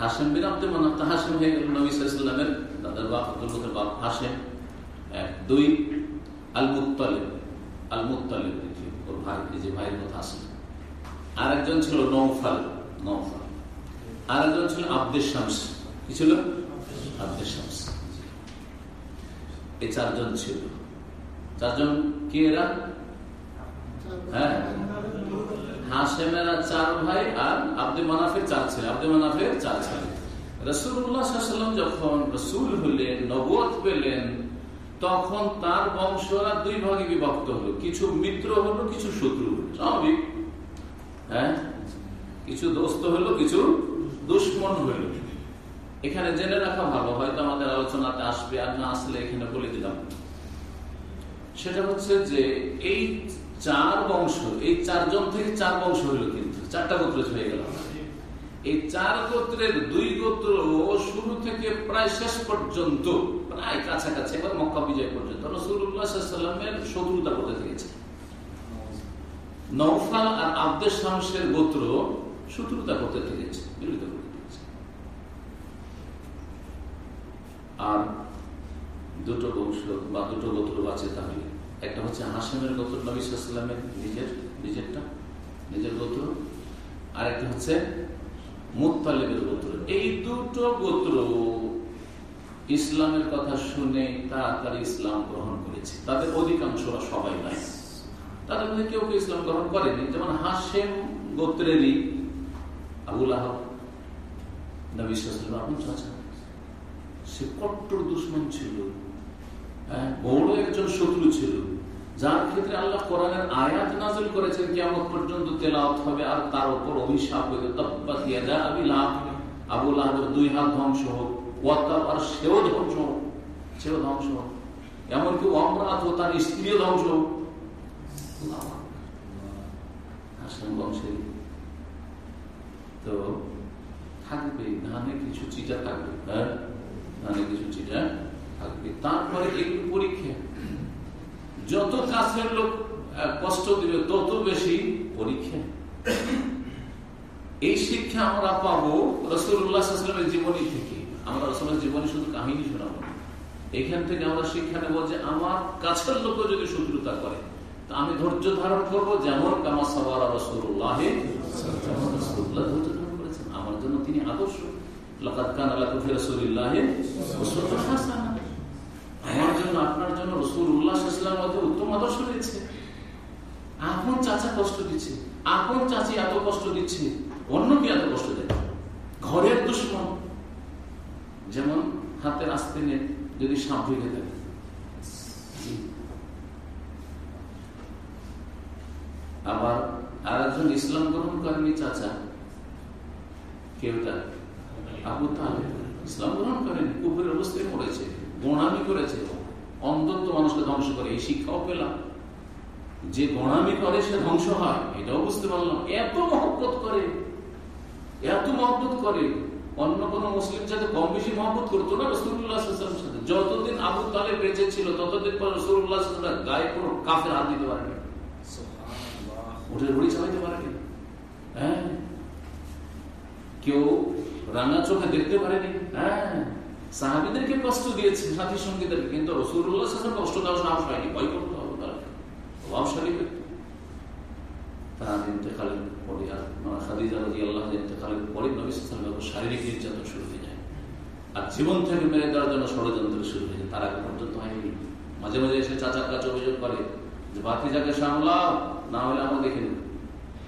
হাসেম বিন আব্দুল মানাফ তা হাসেম হয়ে গেল নবী সাল্লামের দাদার বাপ আব্দুল বাপ হাসেম এক দুই আল মুতালিব আল মুতালিব ওর ভাই যে ভাইয়ের কথা আসেন আর একজন ছিল নৌফাল নৌফাল আর একজন ছিল আব্দুল শামস কি ছিল? আব্দুল শামস এই চারজন ছিল। চারজন কি এরা? হ্যাঁ। তখন তার বংশরা দুই ভাগে বিভক্ত হলো। কিছু মিত্র হলো, কিছু শত্রু স্বাভাবিক। হ্যাঁ? কিছু দোস্ত হলো, কিছু দুশ্মন হলো। এখানে জেনে রাখা ভালো, হয়তো আমাদের আলোচনাতে আসবে, আর না আসলে এখানে বলে দিলাম। সেটা হচ্ছে যে এই চার বংশ, এই চারজন থেকে চার বংশ হইল কিন্তু, চারটা গোত্র হয়ে গেল। এই চার গোত্রের দুই গোত্র শুরু থেকে প্রায় শেষ পর্যন্ত, প্রায় কাছাকাছি, এবার মক্কা বিজয় পর্যন্ত রসুল্লাহামের শত্রুতা করতে থেকেছে নৌফাল আর আব্দের শামসের গোত্র শত্রুতা করতে থেকেছে বিরোধিতা করতে থেকেছে আর দুটো বংশ বা দুটো গোত্র বাঁচে তাহলে একটা হচ্ছে হাসেমের গোত্র, নবী সাল্লামের নিজের, নিজেরটা, নিজের গোত্র। আর একটা হচ্ছে মুতালিবের গোত্র। এই দুটো গোত্র ইসলামের কথা শুনে তাড়াতাড়ি ইসলাম গ্রহণ করেছে। তাদের অধিকাংশরা সবাই নাই। তাদের মধ্যে কেউ কেউ ইসলাম গ্রহণ করেনি। যেমন হাসেম গোত্রেরই আবুল আহ নবী সাল্লাম আপন চাচা সে কট্টর দুশ্মন ছিল। বড় একজন শত্রু ছিল। যার ক্ষেত্রে আল্লাহ কোরআনের আয়াত নাজিল করেছেন কেমন পর্যন্ত তেলাওয়াত হবে আর তার উপর অভিশাপ তব্বাত ইয়াদা আবি লাহাব। আবু লাহাবের দুই হাত ধ্বংস হোক ওয়াতাব আর সেও ধ্বংস হোক, সেও ধ্বংস হোক। এমনকি অমরাত ও তার স্ত্রীও ধ্বংস হোক। বংশের। তো থাকবে, ধানে কিছু চিটা থাকবে হ্যাঁ? ধানে কিছু চিটা থাকবে। তারপরে এগুলো পরীক্ষা। যত কাছের লোক কষ্ট দিবে, তত বেশি পরীক্ষা। এই শিক্ষা আমরা পাবো রসুল্লাহামের জীবনী থেকে। আমরা রসুলের জীবনী শুধু কাহিনী শোনাবো এখান থেকে আমরা শিক্ষা নেব যে আমার কাছের লোক যদি শত্রুতা করে, তা আমি ধৈর্য ধারণ করব যেমন কামা সবার রসুল্লাহ ধৈর্য ধারণ করেছেন। আমার জন্য তিনি আদর্শ। লকাত কান আল্লাহ রসুল্লাহ আমার জন্য, আপনার জন্য রসুল উল্লাহামের মধ্যে উত্তম আদর্শ রয়েছে। আপন চাচা কষ্ট দিচ্ছে, আপন চাচি এত কষ্ট দিচ্ছে, অন্য কি এত কষ্ট দেয় ঘরের দুশ্মন। যেমন হাতের আস্তিনে যদি সাপ ঢুকে থাকে আবার আর একজন ইসলাম গ্রহণ করেনি চাচা। কেউ তার আবু তাহলে ইসলাম গ্রহণ করেনি কুকুরের অবস্থায় মরেছে গোড়ামি করেছে অন্তত মানুষকে ধ্বংস করে এই শিক্ষাও পেলাম। যে গোড়ামি করে সে ধ্বংস হয় এটাও বুঝতে পারলাম। এত মহব্বত করে এত মহব্বত করে অন্য কোন মুসলিম সাথে কম বেশি মহব্বত করতো না রসুল্লাহ সাথে। যতদিন আবু তালে বেঁচে ছিল ততদিন পর রসুল্লাহ গায়ে কোনো কাফের হাত দিতে পারেনি। উঠে রুড়ি চালাইতে পারেনি। হ্যাঁ। কেউ রাঙা চোখে দেখতে পারেনি। হ্যাঁ। সাহাবিদেরকে কষ্ট দিয়েছে সাথী সঙ্গীদেরকে, কিন্তু রসুল্লাহ কষ্ট দেওয়া সাহস হয়নি, ভয় করতে হবে তাদেরকে প্রভাবশালী ব্যক্তি তার ইন্তেকালের পরে আর খাদিজা রাজি আল্লাহ ইন্তেকালের পরে নবী সালামের শারীরিক নির্যাতন শুরু হয়ে যায়। আর জীবন থেকে মেরে দেওয়ার জন্য ষড়যন্ত্র শুরু হয়ে যায়। তার আগে পর্যন্ত হয়নি। মাঝে মাঝে এসে চাচার কাছে অভিযোগ করে যে বাতিজাকে সামলাও, না হলে আমরা দেখে নেব।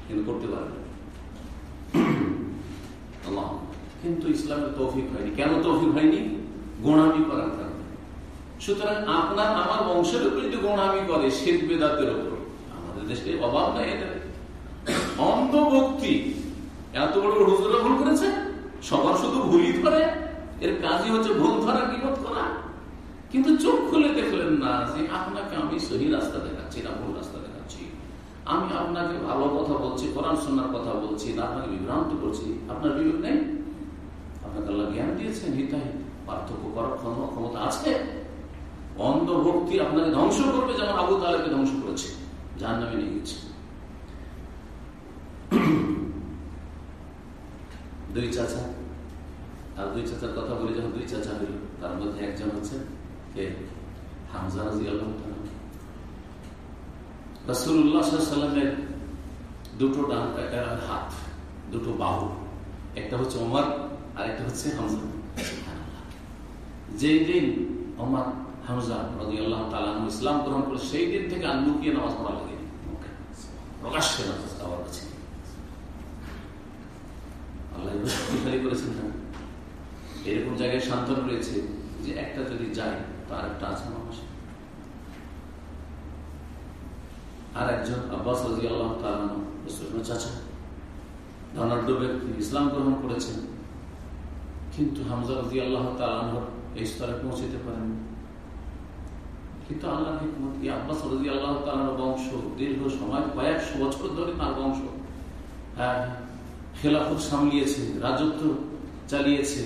কিন্তু করতে পারবে আল্লাহ কিন্তু ইসলামের তৌফিক হয়নি। কেন তৌফিক হয়নি? গোড়ামি করার কারণে। সুতরাং আপনার, আমার বংশের উপর যদি গোড়ামি করে শীত বেদাতের উপর, আমাদের দেশে অভাব নাই এদের। অন্ধভক্তি, এত বড় হুজুরা ভুল করেছে? সবার শুধু ভুলই ধরে। এর কাজই হচ্ছে ভুল ধরা, বিপদ করা। কিন্তু চোখ খুলে দেখলেন না যে আপনাকে আমি সহি রাস্তা দেখাচ্ছি না ভুল রাস্তা দেখাচ্ছি। আমি আপনাকে ভালো কথা বলছি, কোরআন কথা বলছি না আপনাকে বিভ্রান্ত করছি। আপনার বিবেক নেই? আল্লাহ জ্ঞান দিয়েছেন হিতাই পার্থক্য করার ক্ষমতা আছে। অন্ধভক্তি আপনাকে ধ্বংস করবে যেমন আবু তালেবকে ধ্বংস করেছে যার নামে নিয়ে গেছে। দুই চাচা, আর দুই চাচার কথা বলি, যখন দুই চাচা হইল, তার মধ্যে একজন হচ্ছে কে? হামজা রাজি আল্লাহ দুটো ডান হাত, দুটো বাহু। একটা হচ্ছে ওমর আর একটা হচ্ছে হামজা। যেই দিন ওমর হামজা রাজি আল্লাহ তালাম ইসলাম গ্রহণ করে সেই দিন থেকে আর লুকিয়ে নামাজ পড়া লাগে প্রকাশ্যে নামাজ দেওয়ার কাছে এরকম জায়গায় সান্ত্বন রয়েছে যে একটা যদি যায় তার একটা আছে মানুষ আর একজন আব্বাস রাজি আল্লাহ চাচা, ধনাঢ্য ব্যক্তি ইসলাম গ্রহণ করেছেন। কিন্তু হামজা রাজি আল্লাহ তালাহর এই স্তরে পৌঁছতে পারেন কিন্তু আল্লাহ হিকমত আব্বাস রাজি আল্লাহ তালাহর বংশ দীর্ঘ সময়, কয়েকশো বছর ধরে তার বংশ। হ্যাঁ খেলাফত সামলিয়েছে, রাজত্ব চালিয়েছে,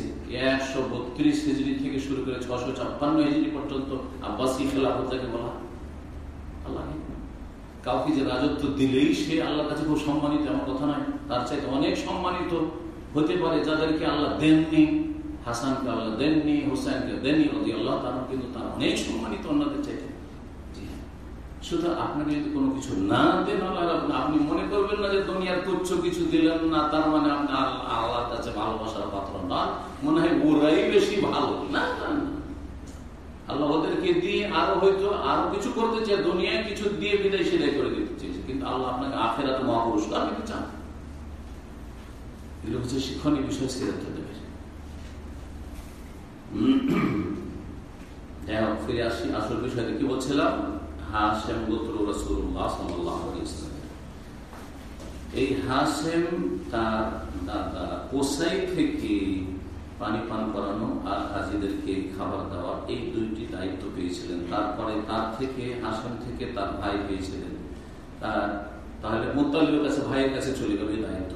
একশো বত্রিশ হিজড়ি থেকে শুরু করে ছশো ছাপ্পান্ন হিজড়ি পর্যন্ত আব্বাসী খেলাফত তাকে বলা আল্লাহ কাউকে যে রাজত্ব দিলেই সে আল্লাহর কাছে খুব সম্মানিত, এমন কথা নয়। তার চাইতে অনেক সম্মানিত হতে পারে যাদেরকে আল্লাহ দেননি, হাসানকে আল্লাহ দেননি হোসেনকে দেননি রদি আল্লাহ তারা কিন্তু তারা অনেক সম্মানিত অন্যদের চাইতে। শুধু আপনাকে যদি কোনো কিছু না দেন আপনি মনে করবেন না যে দুনিয়ার তুচ্ছ কিছু দিলেন না, তার মানে আপনি আল্লাহর কাছে ভালোবাসার পাত্র না। মনে হয় ওরাই বেশি ভালো। না আল্লাহ ওদেরকে দিয়ে আরও হয়তো আরও কিছু করতে চায়, দুনিয়ায় কিছু দিয়ে বিদায় সেটাই করে দিতে চেয়েছে কিন্তু আল্লাহ আপনাকে আখেরাতে মহাপুরস্কার দিতে চান। এগুলো হচ্ছে শিক্ষণীয় বিষয় দেবে যাই ফিরে আসি আসল বিষয়টা কি বলছিলাম? হাসেম গোত্র রসুল্লাহ সাল্লাহ এই হাসেম তার দাদা কোসাই থেকে পানি পান করানো আর হাজিদেরকে খাবার দেওয়া এই দুইটি দায়িত্ব পেয়েছিলেন। তারপরে তার থেকে হাসেম থেকে তার ভাই পেয়েছিলেন। তার তাহলে মোত্তালিবের কাছে, ভাইয়ের কাছে চলে গেল দায়িত্ব।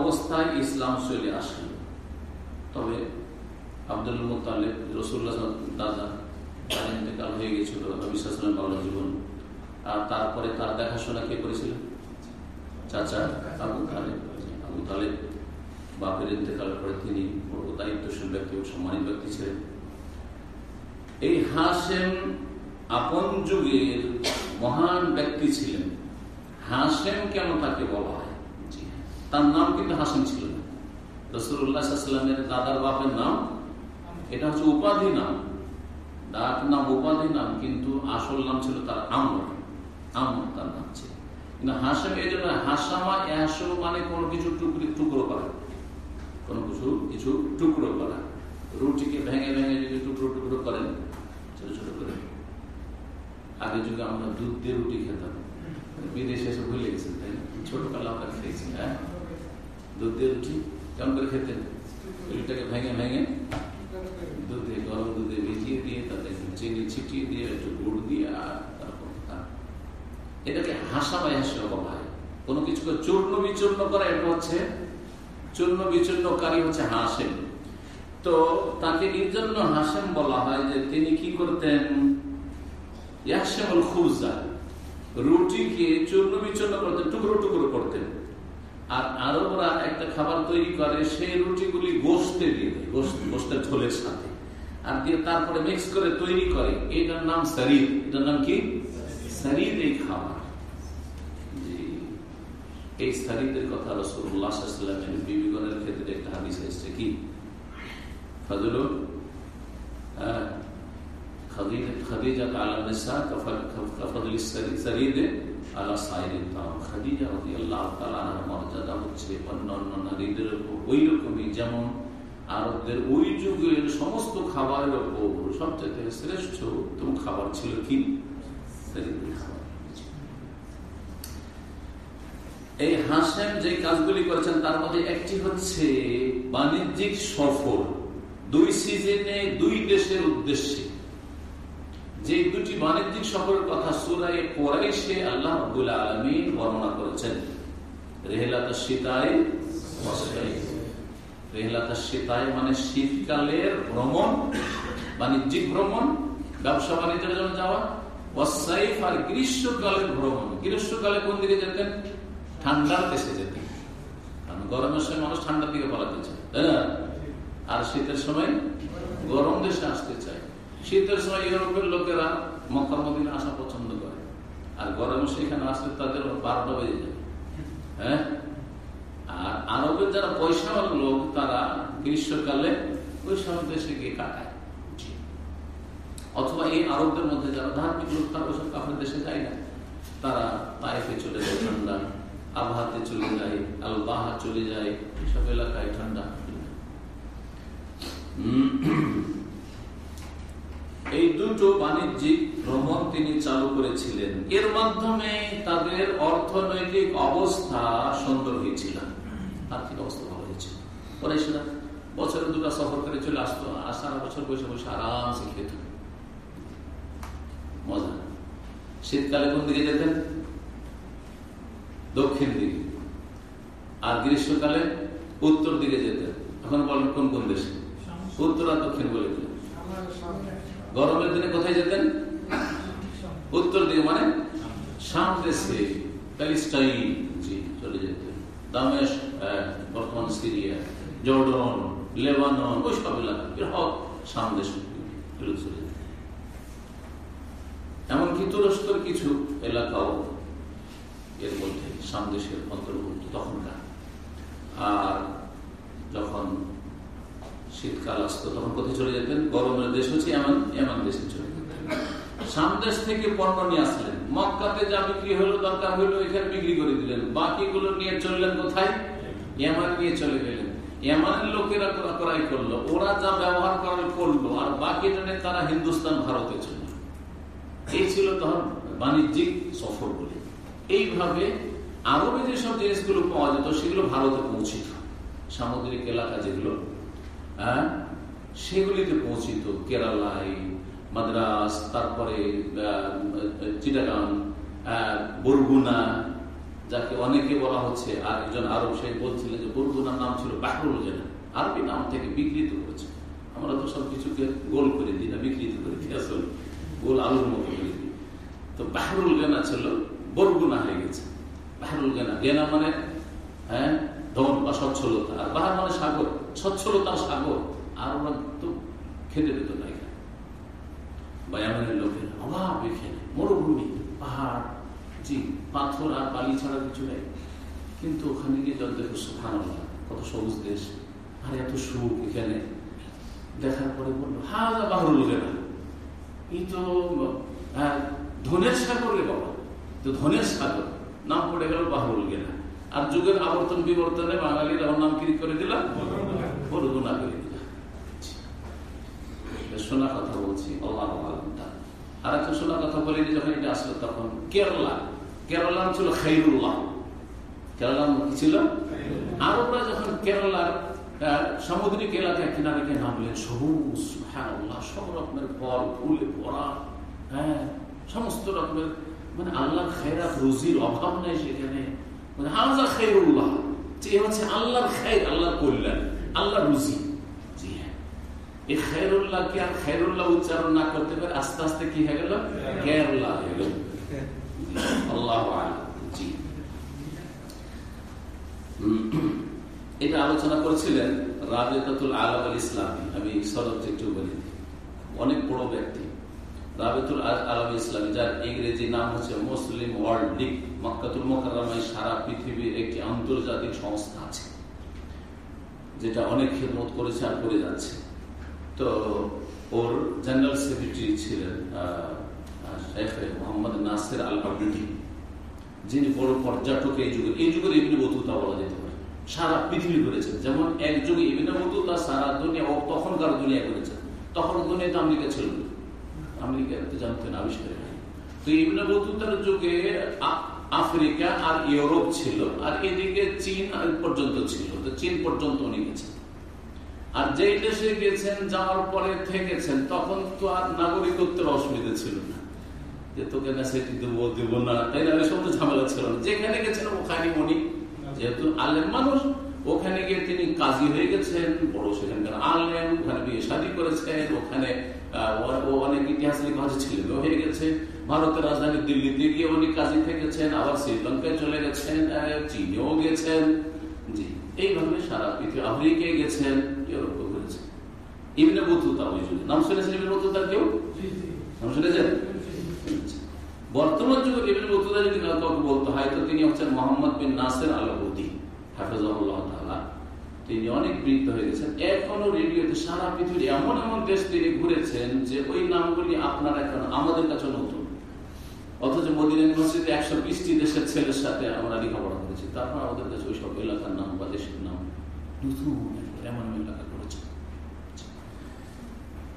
অবস্থায় ইসলাম চলে আসলো। তবে আব্দুল মুতালিব রসুল্লাহ দাদা, তার হয়ে গেছিল বাংলা জীবন। আর তারপরে তার দেখাশোনা কে করেছিল? চাচা আবু তালেব। আবু তালেব বাপের ইন্তেকালের পরে তিনি বড় দায়িত্বশীল ব্যক্তি ও সম্মানিত ব্যক্তি ছিলেন। এই হাসেম আপন যুগের মহান ব্যক্তি ছিলেন। হাসেম কেন তাকে বলা হয়? তার নাম কিন্তু হাসেম ছিল না। রসুল্লাহামের দাদার বাপের নাম, এটা হচ্ছে উপাধি নাম। ডাক নাম, উপাধি নাম, কিন্তু আসল নাম ছিল তার আমর আমর তার নাম ছিল। কিন্তু হাসেম এই জন্য হাসামা এসো মানে কোনো কিছু টুকরি, টুকরো করা। কোনো কিছু কিছু টুকরো করা। রুটিকে ভেঙে ভেঙে যদি টুকরো টুকরো করেন ছোট ছোট করে আগে যুগে আমরা দুধ দিয়ে রুটি খেতাম। বিদেশে এসে ভুলে গেছেন তাই হ্যাঁ? দুধ দিয়ে রুটি, কেমন করে খেতেন? রুটিটাকে ভেঙে ভেঙে গরম দুধে ভিজিয়ে দিয়ে, তাতে চিনি ছিটিয়ে দিয়ে, একটু গুড় দিয়ে, আর এটাকে হাসা বা হাসা বলা হয়। কোনো কিছুকে চূর্ণ বিচূর্ণ করা, এটা হচ্ছে চূর্ণ বিচূর্ণকারী হচ্ছে হাসেম। তো তাকে এই জন্য হাসেম বলা হয় যে তিনি কি করতেন? রুটিকে টুকরো টুকরো আর একটা খাবার তৈরি করে, সেই গোস্তে গোস্তের সাথে। আর তারপরে মিক্স করে তৈরি করে। এটার নাম শরীর এটার নাম কি? শরীর এই খাবার। এই শরীরের কথা রসুল্লাহামের বিবিগণের ক্ষেত্রে একটা হাদিস এসছে। কি? খাদিজা খাদিজা অন্য অন্য উপর ওই রকমই যেমন আরবদের সমস্ত খাবারের ওপর সবচেয়ে শ্রেষ্ঠ উত্তম খাবার ছিল কি এই হাসেম যে কাজগুলি করেছেন তার মধ্যে একটি হচ্ছে বাণিজ্যিক সফর দুই সিজনে দুই দেশের উদ্দেশ্যে যে দুটি বাণিজ্যিক সফরের কথা সুরাই কোরাইশে আল্লাহ আব্দুল আলমী বর্ণনা করেছেন। রেহলাতা সীতায় রেহলাতা সীতায় মানে শীতকালের ভ্রমণ, বাণিজ্যিক ভ্রমণ, ব্যবসা বাণিজ্যের জন্য যাওয়া ওয়াসাইফ আর গ্রীষ্মকালের ভ্রমণ। গ্রীষ্মকালে কোন দিকে যেতেন? ঠান্ডার দেশে যেতেন। কারণ গরমের সময় মানুষ ঠান্ডার দিকে পালাতে চায়, তাই না? আর শীতের সময় গরম দেশে আসতে চায়। শীতের সময় ইউরোপের লোকেরা মক্কা, মদিনে আসা পছন্দ করে। আর গরমে সেখানে আসলে তাদের বারোটা বেজে যাবে হ্যাঁ? আর আরবের যারা সব লোক, তারা গ্রীষ্মকালে ওই সব দেশে গিয়ে কাটায়। অথবা এই আরবদের মধ্যে যারা ধার্মিক লোক, তারা ওইসব কাপড়ের দেশে যায় না। তারা তাইফে চলে যায় ঠান্ডা আবহাতে চলে যায় আল বাহা চলে যায়, এসব এলাকায় ঠান্ডা। এই দুটো বাণিজ্যিক ভ্রমণ তিনি চালু করেছিলেন। এর মাধ্যমে তাদের অর্থনৈতিক অবস্থা সুন্দর হয়েছিল। আর্থিক অবস্থা ভালো হয়েছিল পরে সেটা বছরে দুটা সফর করে চলে আসতো। আর সারা বছর বসে বসে আরামসে খেত মজা। শীতকালে কোন দিকে যেতেন? দক্ষিণ দিকে। আর গ্রীষ্মকালে উত্তর দিকে যেতেন। এখন বলেন কোন কোন দেশে? উত্তর আর দক্ষিণ বলে দিলেন গরমের দিনে কোথায় যেতেন? উত্তর দিকে মানে শাম চলে যেতেন। দামেশ বর্তমান সিরিয়া, জর্ডন, লেবানন, ওই সব এলাকা চলে এমনকি তুরস্কর কিছু এলাকাও এর মধ্যে সামদেশের অন্তর্ভুক্ত তখনকার। আর যখন শীতকাল আসতো, তখন কোথায় চলে যেতেন? গরমের দেশ হচ্ছে এমন এমন দেশে চলে সামদেশ থেকে পণ্য নিয়ে আসলেন। মক্কাতে যা বিক্রি হলো, দরকার হইল এখানে বিক্রি করে দিলেন। বাকিগুলো নিয়ে চললেন কোথায়? এমান নিয়ে চলে গেলেন। এমানের লোকেরা ক্রয় করল। ওরা যা ব্যবহার করার করল, আর বাকি জনে তারা হিন্দুস্তান, ভারতে চলল এই ছিল তখন বাণিজ্যিক সফর বলে। এইভাবে আরবে যেসব জিনিসগুলো পাওয়া যেত, সেগুলো ভারতে পৌঁছিত। সামুদ্রিক এলাকা যেগুলো হ্যাঁ? সেগুলিতে পৌঁছিত কেরালায়, মাদ্রাস, তারপরে চিটাগাং বরগুনা, যাকে অনেকে বলা হচ্ছে, আর একজন আরব সাহেব বলছিলেন যে বরগুনার নাম ছিল বাহরুল জেনা। আরবি নাম থেকে বিকৃত করেছে আমরা তো সবকিছুকে গোল করে দিই না, বিকৃত করে দিই আসলে। গোল আলুর মতো করে দিই। তো বাহরুল গেনা ছিল বরগুনা হয়ে গেছে। বাহরুল গেনা গেনা মানে হ্যাঁ? ধন বা সচ্ছলতা আর বাহার মানে সাগর। সচ্ছলতার সাগর, আর ওরা তো খেতে পেত না। এখানে বায়ামের লোকের অভাব এখানে, মরুভূমি, পাহাড়, জি, পাথর আর বালি ছাড়া কিছু নেই। কিন্তু ওখানে গিয়ে জল দেখো সুখান কত সবুজ দেশ, আর এত সুখ এখানে। দেখার পরে বলল, হাজা বাহরুল গেনা এই তো ধনের সাগর রে বাবা, তো ধনের সাগর, নাম পড়ে গেল বাহরুল গেনা আর যুগের আবর্তন বিবর্তনে বাঙালিরা ওর নাম কি করে দিলাম করে দিলাম কথা বলছি, আল্লাহ আর একটা কথা যখন এটা আসলো তখন কেরলা। ছিল খৈরুল্লাহ কেরলা কি ছিল? যখন কেরলার সামুদ্রিক এলাকায় কিনারে গিয়ে নামলেন, সবুজ হ্যাঁ সব রকমের ফল, ফুলে হ্যাঁ সমস্ত রকমের মানে আল্লাহ খেরাত রুজির অভাব নেই সেখানে। মানে আল্লাহ রুজি। জি হ্যাঁ। এই খেরুল্লাহ কি আর খেরুল্লাহ উচ্চারণ না করতে পারে? আস্তে আস্তে কি হয়ে গেল? কেরলা হয়ে গেল। আল্লাহ এটা আলোচনা করেছিলেন রাবেতাতুল আলম আল ইসলামী আমি সরব একটু বলি অনেক বড় ব্যক্তি। রাবেতুল আলম ইসলামী, যার ইংরেজি নাম হচ্ছে মুসলিম ওয়ার্ল্ড লিগ, মক্কাতুল মোকারমায় সারা পৃথিবীর একটি আন্তর্জাতিক সংস্থা আছে, যেটা অনেক খেদমত করেছে আর করে যাচ্ছে। তো ওর জেনারেল সেক্রেটারি ছিলেন মোহাম্মদ নাসির আল যিনি বড় পর্যটক এই যুগে এই যুগের এমনি বতুতা বলা যেতে পারে। সারা পৃথিবী করেছেন যেমন এক যুগে ইবিনা বতুতা সারা দুনিয়া ও তখনকার দুনিয়া করেছেন তখন দুনিয়াতে আমেরিকা ছিল না। আমেরিকা জানতেন তো ইবিনা বতুতার যুগে আফ্রিকা আর ইউরোপ ছিল, আর এদিকে চীন পর্যন্ত ছিল। তো চীন পর্যন্ত উনি গেছেন। আর যেই দেশে গেছেন, যাওয়ার পরে থেকেছেন, তখন তো আর নাগরিকত্বের অসুবিধা ছিল না। যে তোকে না সেটি দেবো দেবো না, তাই না? ওই সমস্ত ঝামেলা ছিল না। যেখানে গেছেন, ওখানে উনি। যেহেতু আলেম মানুষ, ওখানে গিয়ে তিনি কাজী হয়ে গেছেন, বড় সেখানকার আলেম, ওখানে বিয়ে শাদী করেছেন, ওখানে অনেক ইতিহাস লেখা হয়ে গেছে ভারতের রাজধানী দিল্লিতে গিয়ে উনি কাজী থেকেছেন আবার শ্রীলঙ্কায় চলে গেছেন চীনেও গেছেন। জি এইভাবে সারা পৃথিবী আমেরিকায় গেছেন ইউরোপ ইবনে বতুতা ওই যুগে। নাম শুনেছেন ইবনে বতুতা কেউ? নাম শুনেছেন? বর্তমান যুগে ইবনে বতুতা যদি কাউকে বলতে হয় তো তিনি হচ্ছেন মোহাম্মদ বিন নাসের আলাউদ্দিন হাফেজাহুল্লাহ তাআলা। তিনি অনেক বৃদ্ধ হয়ে গেছেন। এখনও রেডিওতে সারা পৃথিবীর এমন এমন দেশ তিনি ঘুরেছেন যে ওই নামগুলি আপনার এখন আমাদের কাছে নতুন। অথচ মদিনা ইউনিভার্সিটি একশো বিশটি দেশের ছেলের সাথে আমরা লেখাপড়া করেছি। তারপর আমাদের কাছে ওই সব এলাকার নাম বা দেশের নাম এমন এলাকা করেছে।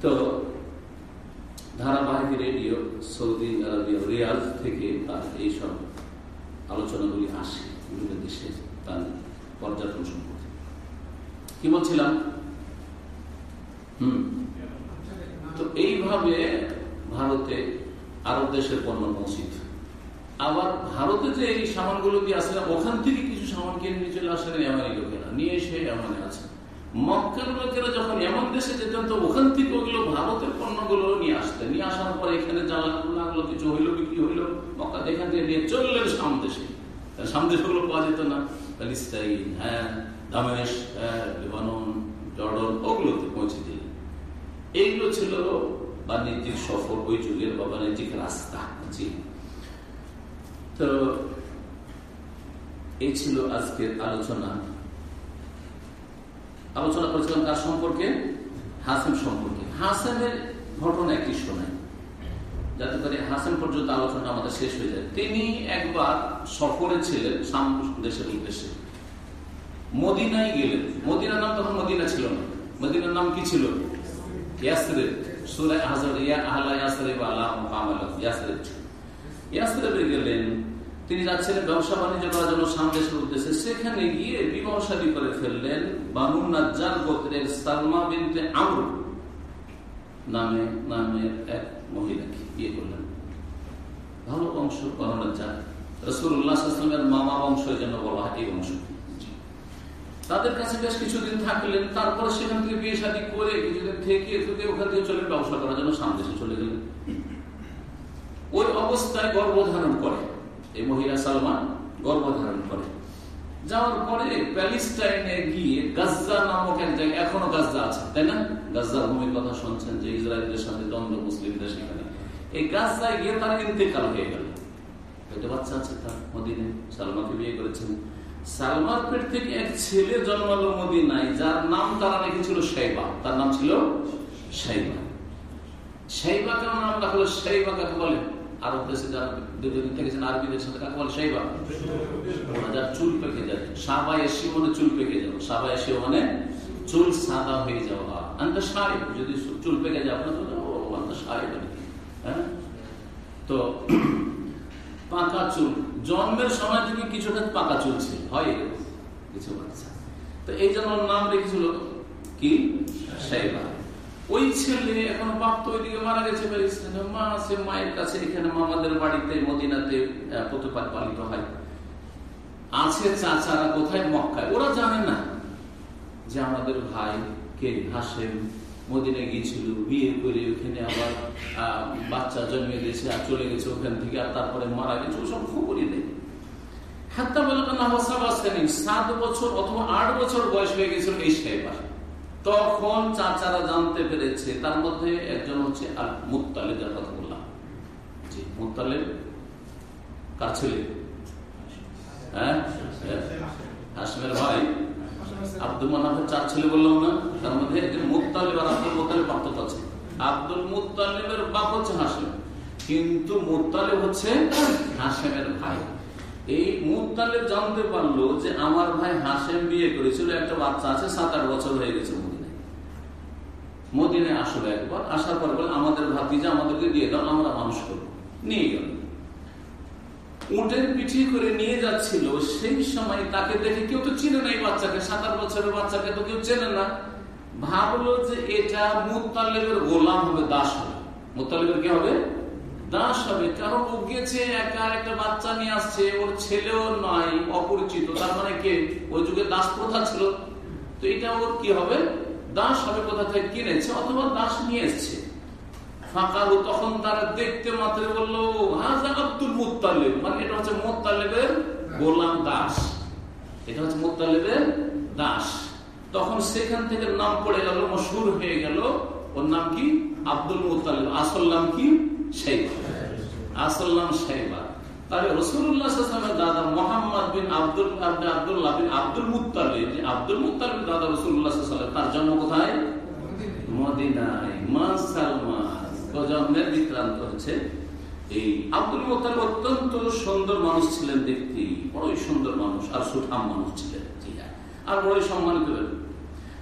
তো ধারাবাহিক রেডিও সৌদি আরবিয়া রিয়াজ থেকে তার এইসব আলোচনাগুলি আসে। বিভিন্ন দেশে তার সম্পর্কে কি বলছিলাম? হম। তো এইভাবে ভারতে আরব দেশের পণ্য পৌঁছিত আবার ভারতে যে এই সামানগুলো দিয়ে আসলে ওখান থেকে কিছু সামান কিনে নিয়ে চলে আসলেন এমনই লোকেরা। নিয়ে এসে এমনে আছে। মক্কার লোকেরা যখন এমন দেশে যেতেন, তো ওখান থেকে ওগুলো ভারতের পণ্যগুলো নিয়ে আসতেন নিয়ে আসার পর এখানে জ্বালা লাগল কিছু হইল, বিক্রি হইল, মক্কা এখান থেকে নিয়ে চললেন সামদেশে সামদেশগুলো পাওয়া যেত না। প্যালিস্টাইন হ্যাঁ দামেশ হ্যাঁ লেবানন, জর্ডন, ওগুলোতে পৌঁছে দিলেন এইগুলো ছিল বাণিজ্যিক সফর ওই যুগের বা বাণিজ্যিক রাস্তা, জি। তো এই ছিল আজকের আলোচনা। আলোচনা করেছিলাম কার সম্পর্কে? হাসেম সম্পর্কে। হাসেমের ঘটনা একটি শোনাই। যাতে করে হাসেম পর্যন্ত আলোচনা আমাদের শেষ হয়ে যায়। তিনি একবার সফরে ছিলেন সাম দেশের উদ্দেশ্যে। মদিনায় গেলেন। মদিনার নাম তখন মদিনা ছিল না। মদিনার নাম কি ছিল? ইয়াসরেব। সুরায় হাজার ইয়া গেলেন। তিনি যাচ্ছিলেন ব্যবসা বাণিজ্য করার জন্য সামদেশের উদ্দেশ্যে। সেখানে গিয়ে বিবাহ শাদী করে ফেললেন বানু নাজ্জার গোত্রের সালমা বিনতে আমর নামে নামের এক মহিলাকে বিয়ে করলেন? ভালো বংশ বানু নাজ্জার রসুল্লাহামের মামা বংশ জন্য বলা হয় এই বংশ। তাদের কাছে বেশ কিছুদিন থাকলেন, তারপরে সেখান থেকে বিয়ে শাদী করে কিছুদিন থেকে থেকে ওখান থেকে চলে ব্যবসা করার জন্য সামদেশে চলে গেলেন। ওই অবস্থায় গর্ভধারণ করে। এই মহিলা সালমান গর্ভধারণ করে। যাওয়ার পরে প্যালিস্টাইনে গিয়ে গাজ্জা নামক এক জায়গায়, এখনও গাজ্জা আছে, তাই না? গাজ্জার ভূমির কথা শুনছেন যে ইসরায়েলের সাথে দ্বন্দ্ব, মুসলিমদের সেখানে। এই গাজ্জায় গিয়ে তার ইন্তেকাল হয়ে গেল। একটা বাচ্চা আছে তার মদিনে সালমাকে বিয়ে করেছেন। সালমার পেট থেকে এক ছেলে জন্মালো মদিনায়, যার নাম তারা রেখেছিল শাইবা। তার নাম ছিল শাইবা। শাইবা কেন নাম রাখল? শাইবা কাকে বলে? আরব দেশে যারা থেকেছেন আরবিদের সাথে কাকে বলে? ওরা যার চুল পেকে যায়। সাবা মানে চুল পেকে যাও সাবা এসে মানে চুল সাদা হয়ে যাওয়া। আন্তা সাহেব যদি চুল পেকে যায়, আপনার হ্যাঁ? তো পাকা চুল। জন্মের সময় থেকে কিছুটা পাকা চুল ছিল। হয় কিছু বাচ্চা। তো এই জন্য নাম রেখেছিল কি? সাইবা ওই ছেলে এখন বাপ তো ওইদিকে মারা গেছে মা আছে, মায়ের কাছে এখানে মামাদের বাড়িতে, মদিনাতে প্রতিপাদ পালিত হয়। আছে চাচারা কোথায়? মক্কায়। ওরা জানে না যে আমাদের ভাই কে? হাসেম মদিনে গিয়েছিল, বিয়ে করে ওখানে আবার বাচ্চা জন্মে গেছে আর চলে গেছে ওখান থেকে আর তারপরে মারা গেছে। ওসব খবরই নেই। হাত্তা বলতো না সাত বছর অথবা আট বছর বয়স হয়ে গেছিল এই সাহেবার তখন চাচারা জানতে পেরেছে, তার মধ্যে একজন হচ্ছে আল মুতালে যার কথা বললাম। জি মুতালে কার ছেলে? হ্যাঁ? হাসমের ভাই? আব্দুল মানাফের চার ছেলে বললাম না, তার মধ্যে একজন মুতালিব আর আব্দুল মুতালিব পার্থক্য আছে। আব্দুল মুতালিবের বাপ হচ্ছে হাসেম, কিন্তু মুতালিব হচ্ছে হাসেমের ভাই। এই মুতালিব জানতে পারল যে আমার ভাই হাসেম বিয়ে করেছিল, একটা বাচ্চা আছে, সাত আট বছর হয়ে গেছে। মদিনায় আসলে একবার, আসার পর বলে, আমাদের ভাতিজা আমাদেরকে দিয়ে দাও, আমরা মানুষ করব। নিয়ে গেল। উটের পিঠি করে নিয়ে যাচ্ছিল, সেই সময় তাকে দেখে কেউ তো চিনে না এই বাচ্চাকে আট বছরের বাচ্চাকে তো কেউ চেনে না। ভাবলো যে এটা মুতালেবের গোলাম হবে, দাস হবে। মুতালেবের কি হবে? দাস হবে। কারণ ও গেছে একা একটা বাচ্চা নিয়ে আসছে, ওর ছেলেও নয়, অপরিচিত। তার মানে কে? ওই যুগে দাস প্রথা ছিল। তো এটা ওর কি হবে? দাস হবে কোথা থেকে? কিনেছে অথবা দাস নিয়ে এসছে। তখন তারা দেখতে মাত্র বলল, হাজা আব্দুল মুতালেব মানে এটা হচ্ছে মোত্তালেবের গোলাম দাস। এটা হচ্ছে মোত্তালেবের দাস। তখন সেখান থেকে নাম পড়ে গেল, মশুর হয়ে গেল। ওর নাম কি? আব্দুল মুতালেব আসল নাম কি? সাইবা আসল নাম সাইবা তাহলে দাদা মোহাম্মদ বিন আব্দুল আব্দুল্লাহ বিন আব্দুল আব্দুল দাদা তার জন্ম কোথায়? অত্যন্ত সুন্দর মানুষ ছিলেন দেখতে। বড়ই সুন্দর মানুষ, আর সুঠাম মানুষ ছিলেন। হ্যাঁ। আর বড়ই সম্মানিত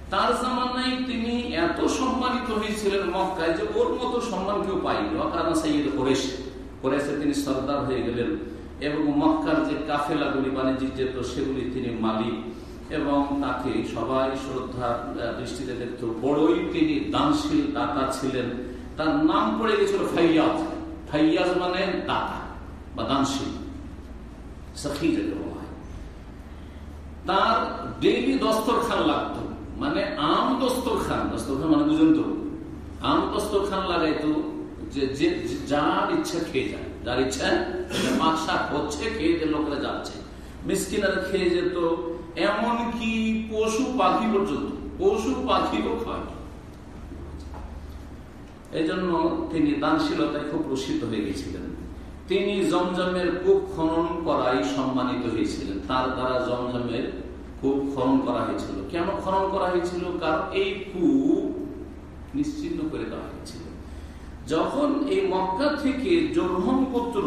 তার জামানায় তিনি এত সম্মানিত হয়েছিলেন মক্কায় যে ওর মতো সম্মান কেউ পাইনি অকারণ সাইয়েদ করেছে করেছে তিনি সর্দার হয়ে গেলেন এবং মক্কার যে কাফেলাগুলি বাণিজ্যিক যেত সেগুলি তিনি মালিক এবং তাকে সবাই শ্রদ্ধা দৃষ্টিতে দেখত, বড়ই তিনি দানশীল দাতা ছিলেন। তার নাম পড়ে গেছিল ফাইয়াজ। ফাইয়াজ মানে দাতা বা দানশীল। সখী যেটা বলা হয়। তার ডেইলি দস্তরখান লাগতো। মানে আম দস্তরখান দস্তরখান মানে বুঝেন তো আম দস্তরখান লাগাইতো যার ইচ্ছা খেয়ে যায়। যার ইচ্ছা মাকসা হচ্ছে, খেয়ে যে যাচ্ছে। মিসকিনারা খেয়ে যেত, এমনকি পশু পাখি পর্যন্ত। পশু পাখিও খায়। এই জন্য তিনি দানশীলতায় খুব প্রসিদ্ধ হয়ে গেছিলেন। তিনি জমজমের কূপ খনন করাই সম্মানিত হয়েছিলেন। তার দ্বারা জমজমের কূপ খনন করা হয়েছিল। কেন খনন করা হয়েছিল? কারণ এই কূপ নিশ্চিন্ন করে দেওয়া হয়েছিল। যখন এই মক্কা থেকে জোরহম পুত্র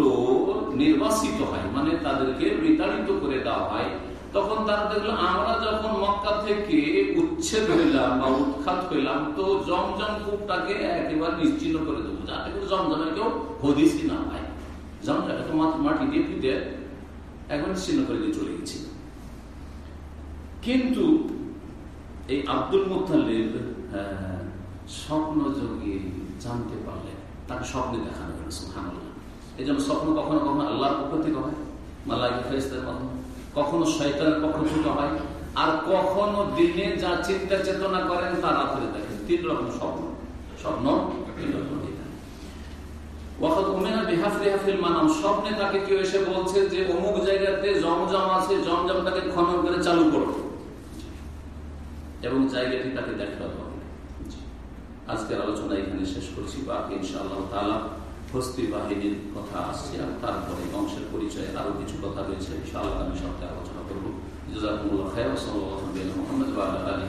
নির্বাসিত হয় মানে তাদেরকে বিতাড়িত করে দেওয়া হয়, তখন তারা দেখল, আমরা যখন মক্কা থেকে উচ্ছেদ হইলাম বা উৎখাত হইলাম, তো জমজম কূপটাকে একেবারে নিশ্চিন্ন করে দেবো। যাতে করে জমজমে কেউ হদিসই না হয় জমজম তো মাটি দিয়ে পিতে এখন নিশ্চিন্ন করে দিয়ে চলে গেছিল কিন্তু এই আব্দুল মুতালিব যোগে জানতে পারলে তাকে স্বপ্নে দেখানো গেল সুহানুল্লাহ এই জন্য স্বপ্ন কখনো কখনো আল্লাহর পক্ষ থেকে হয়। মাল্লাহ ফেরিস্তের কখনো শয়তানের পক্ষ থেকে হয়। আর কখনো দিনে যা চিন্তা চেতনা করেন তা রাত্রে দেখেন। তিন রকম স্বপ্ন। স্বপ্ন স্বপ্নে তাকে কেউ এসে বলছে যে, অমুক জায়গাতে জমজম আছে করে চালু করো। এবং জায়গাটি তাকে হবে আজকের আলোচনা এখানে শেষ করছি। বাকি ইনশাআল্লাহ তালা হস্তি বাহিনীর কথা আসছে আর তারপরে বংশের পরিচয়ের আরও কিছু কথা রয়েছে। ইনশাআল্লাহ আমি সপ্তাহে আলোচনা করব। জাজাকুমুল্লাহ খায় মোহাম্মদ আলী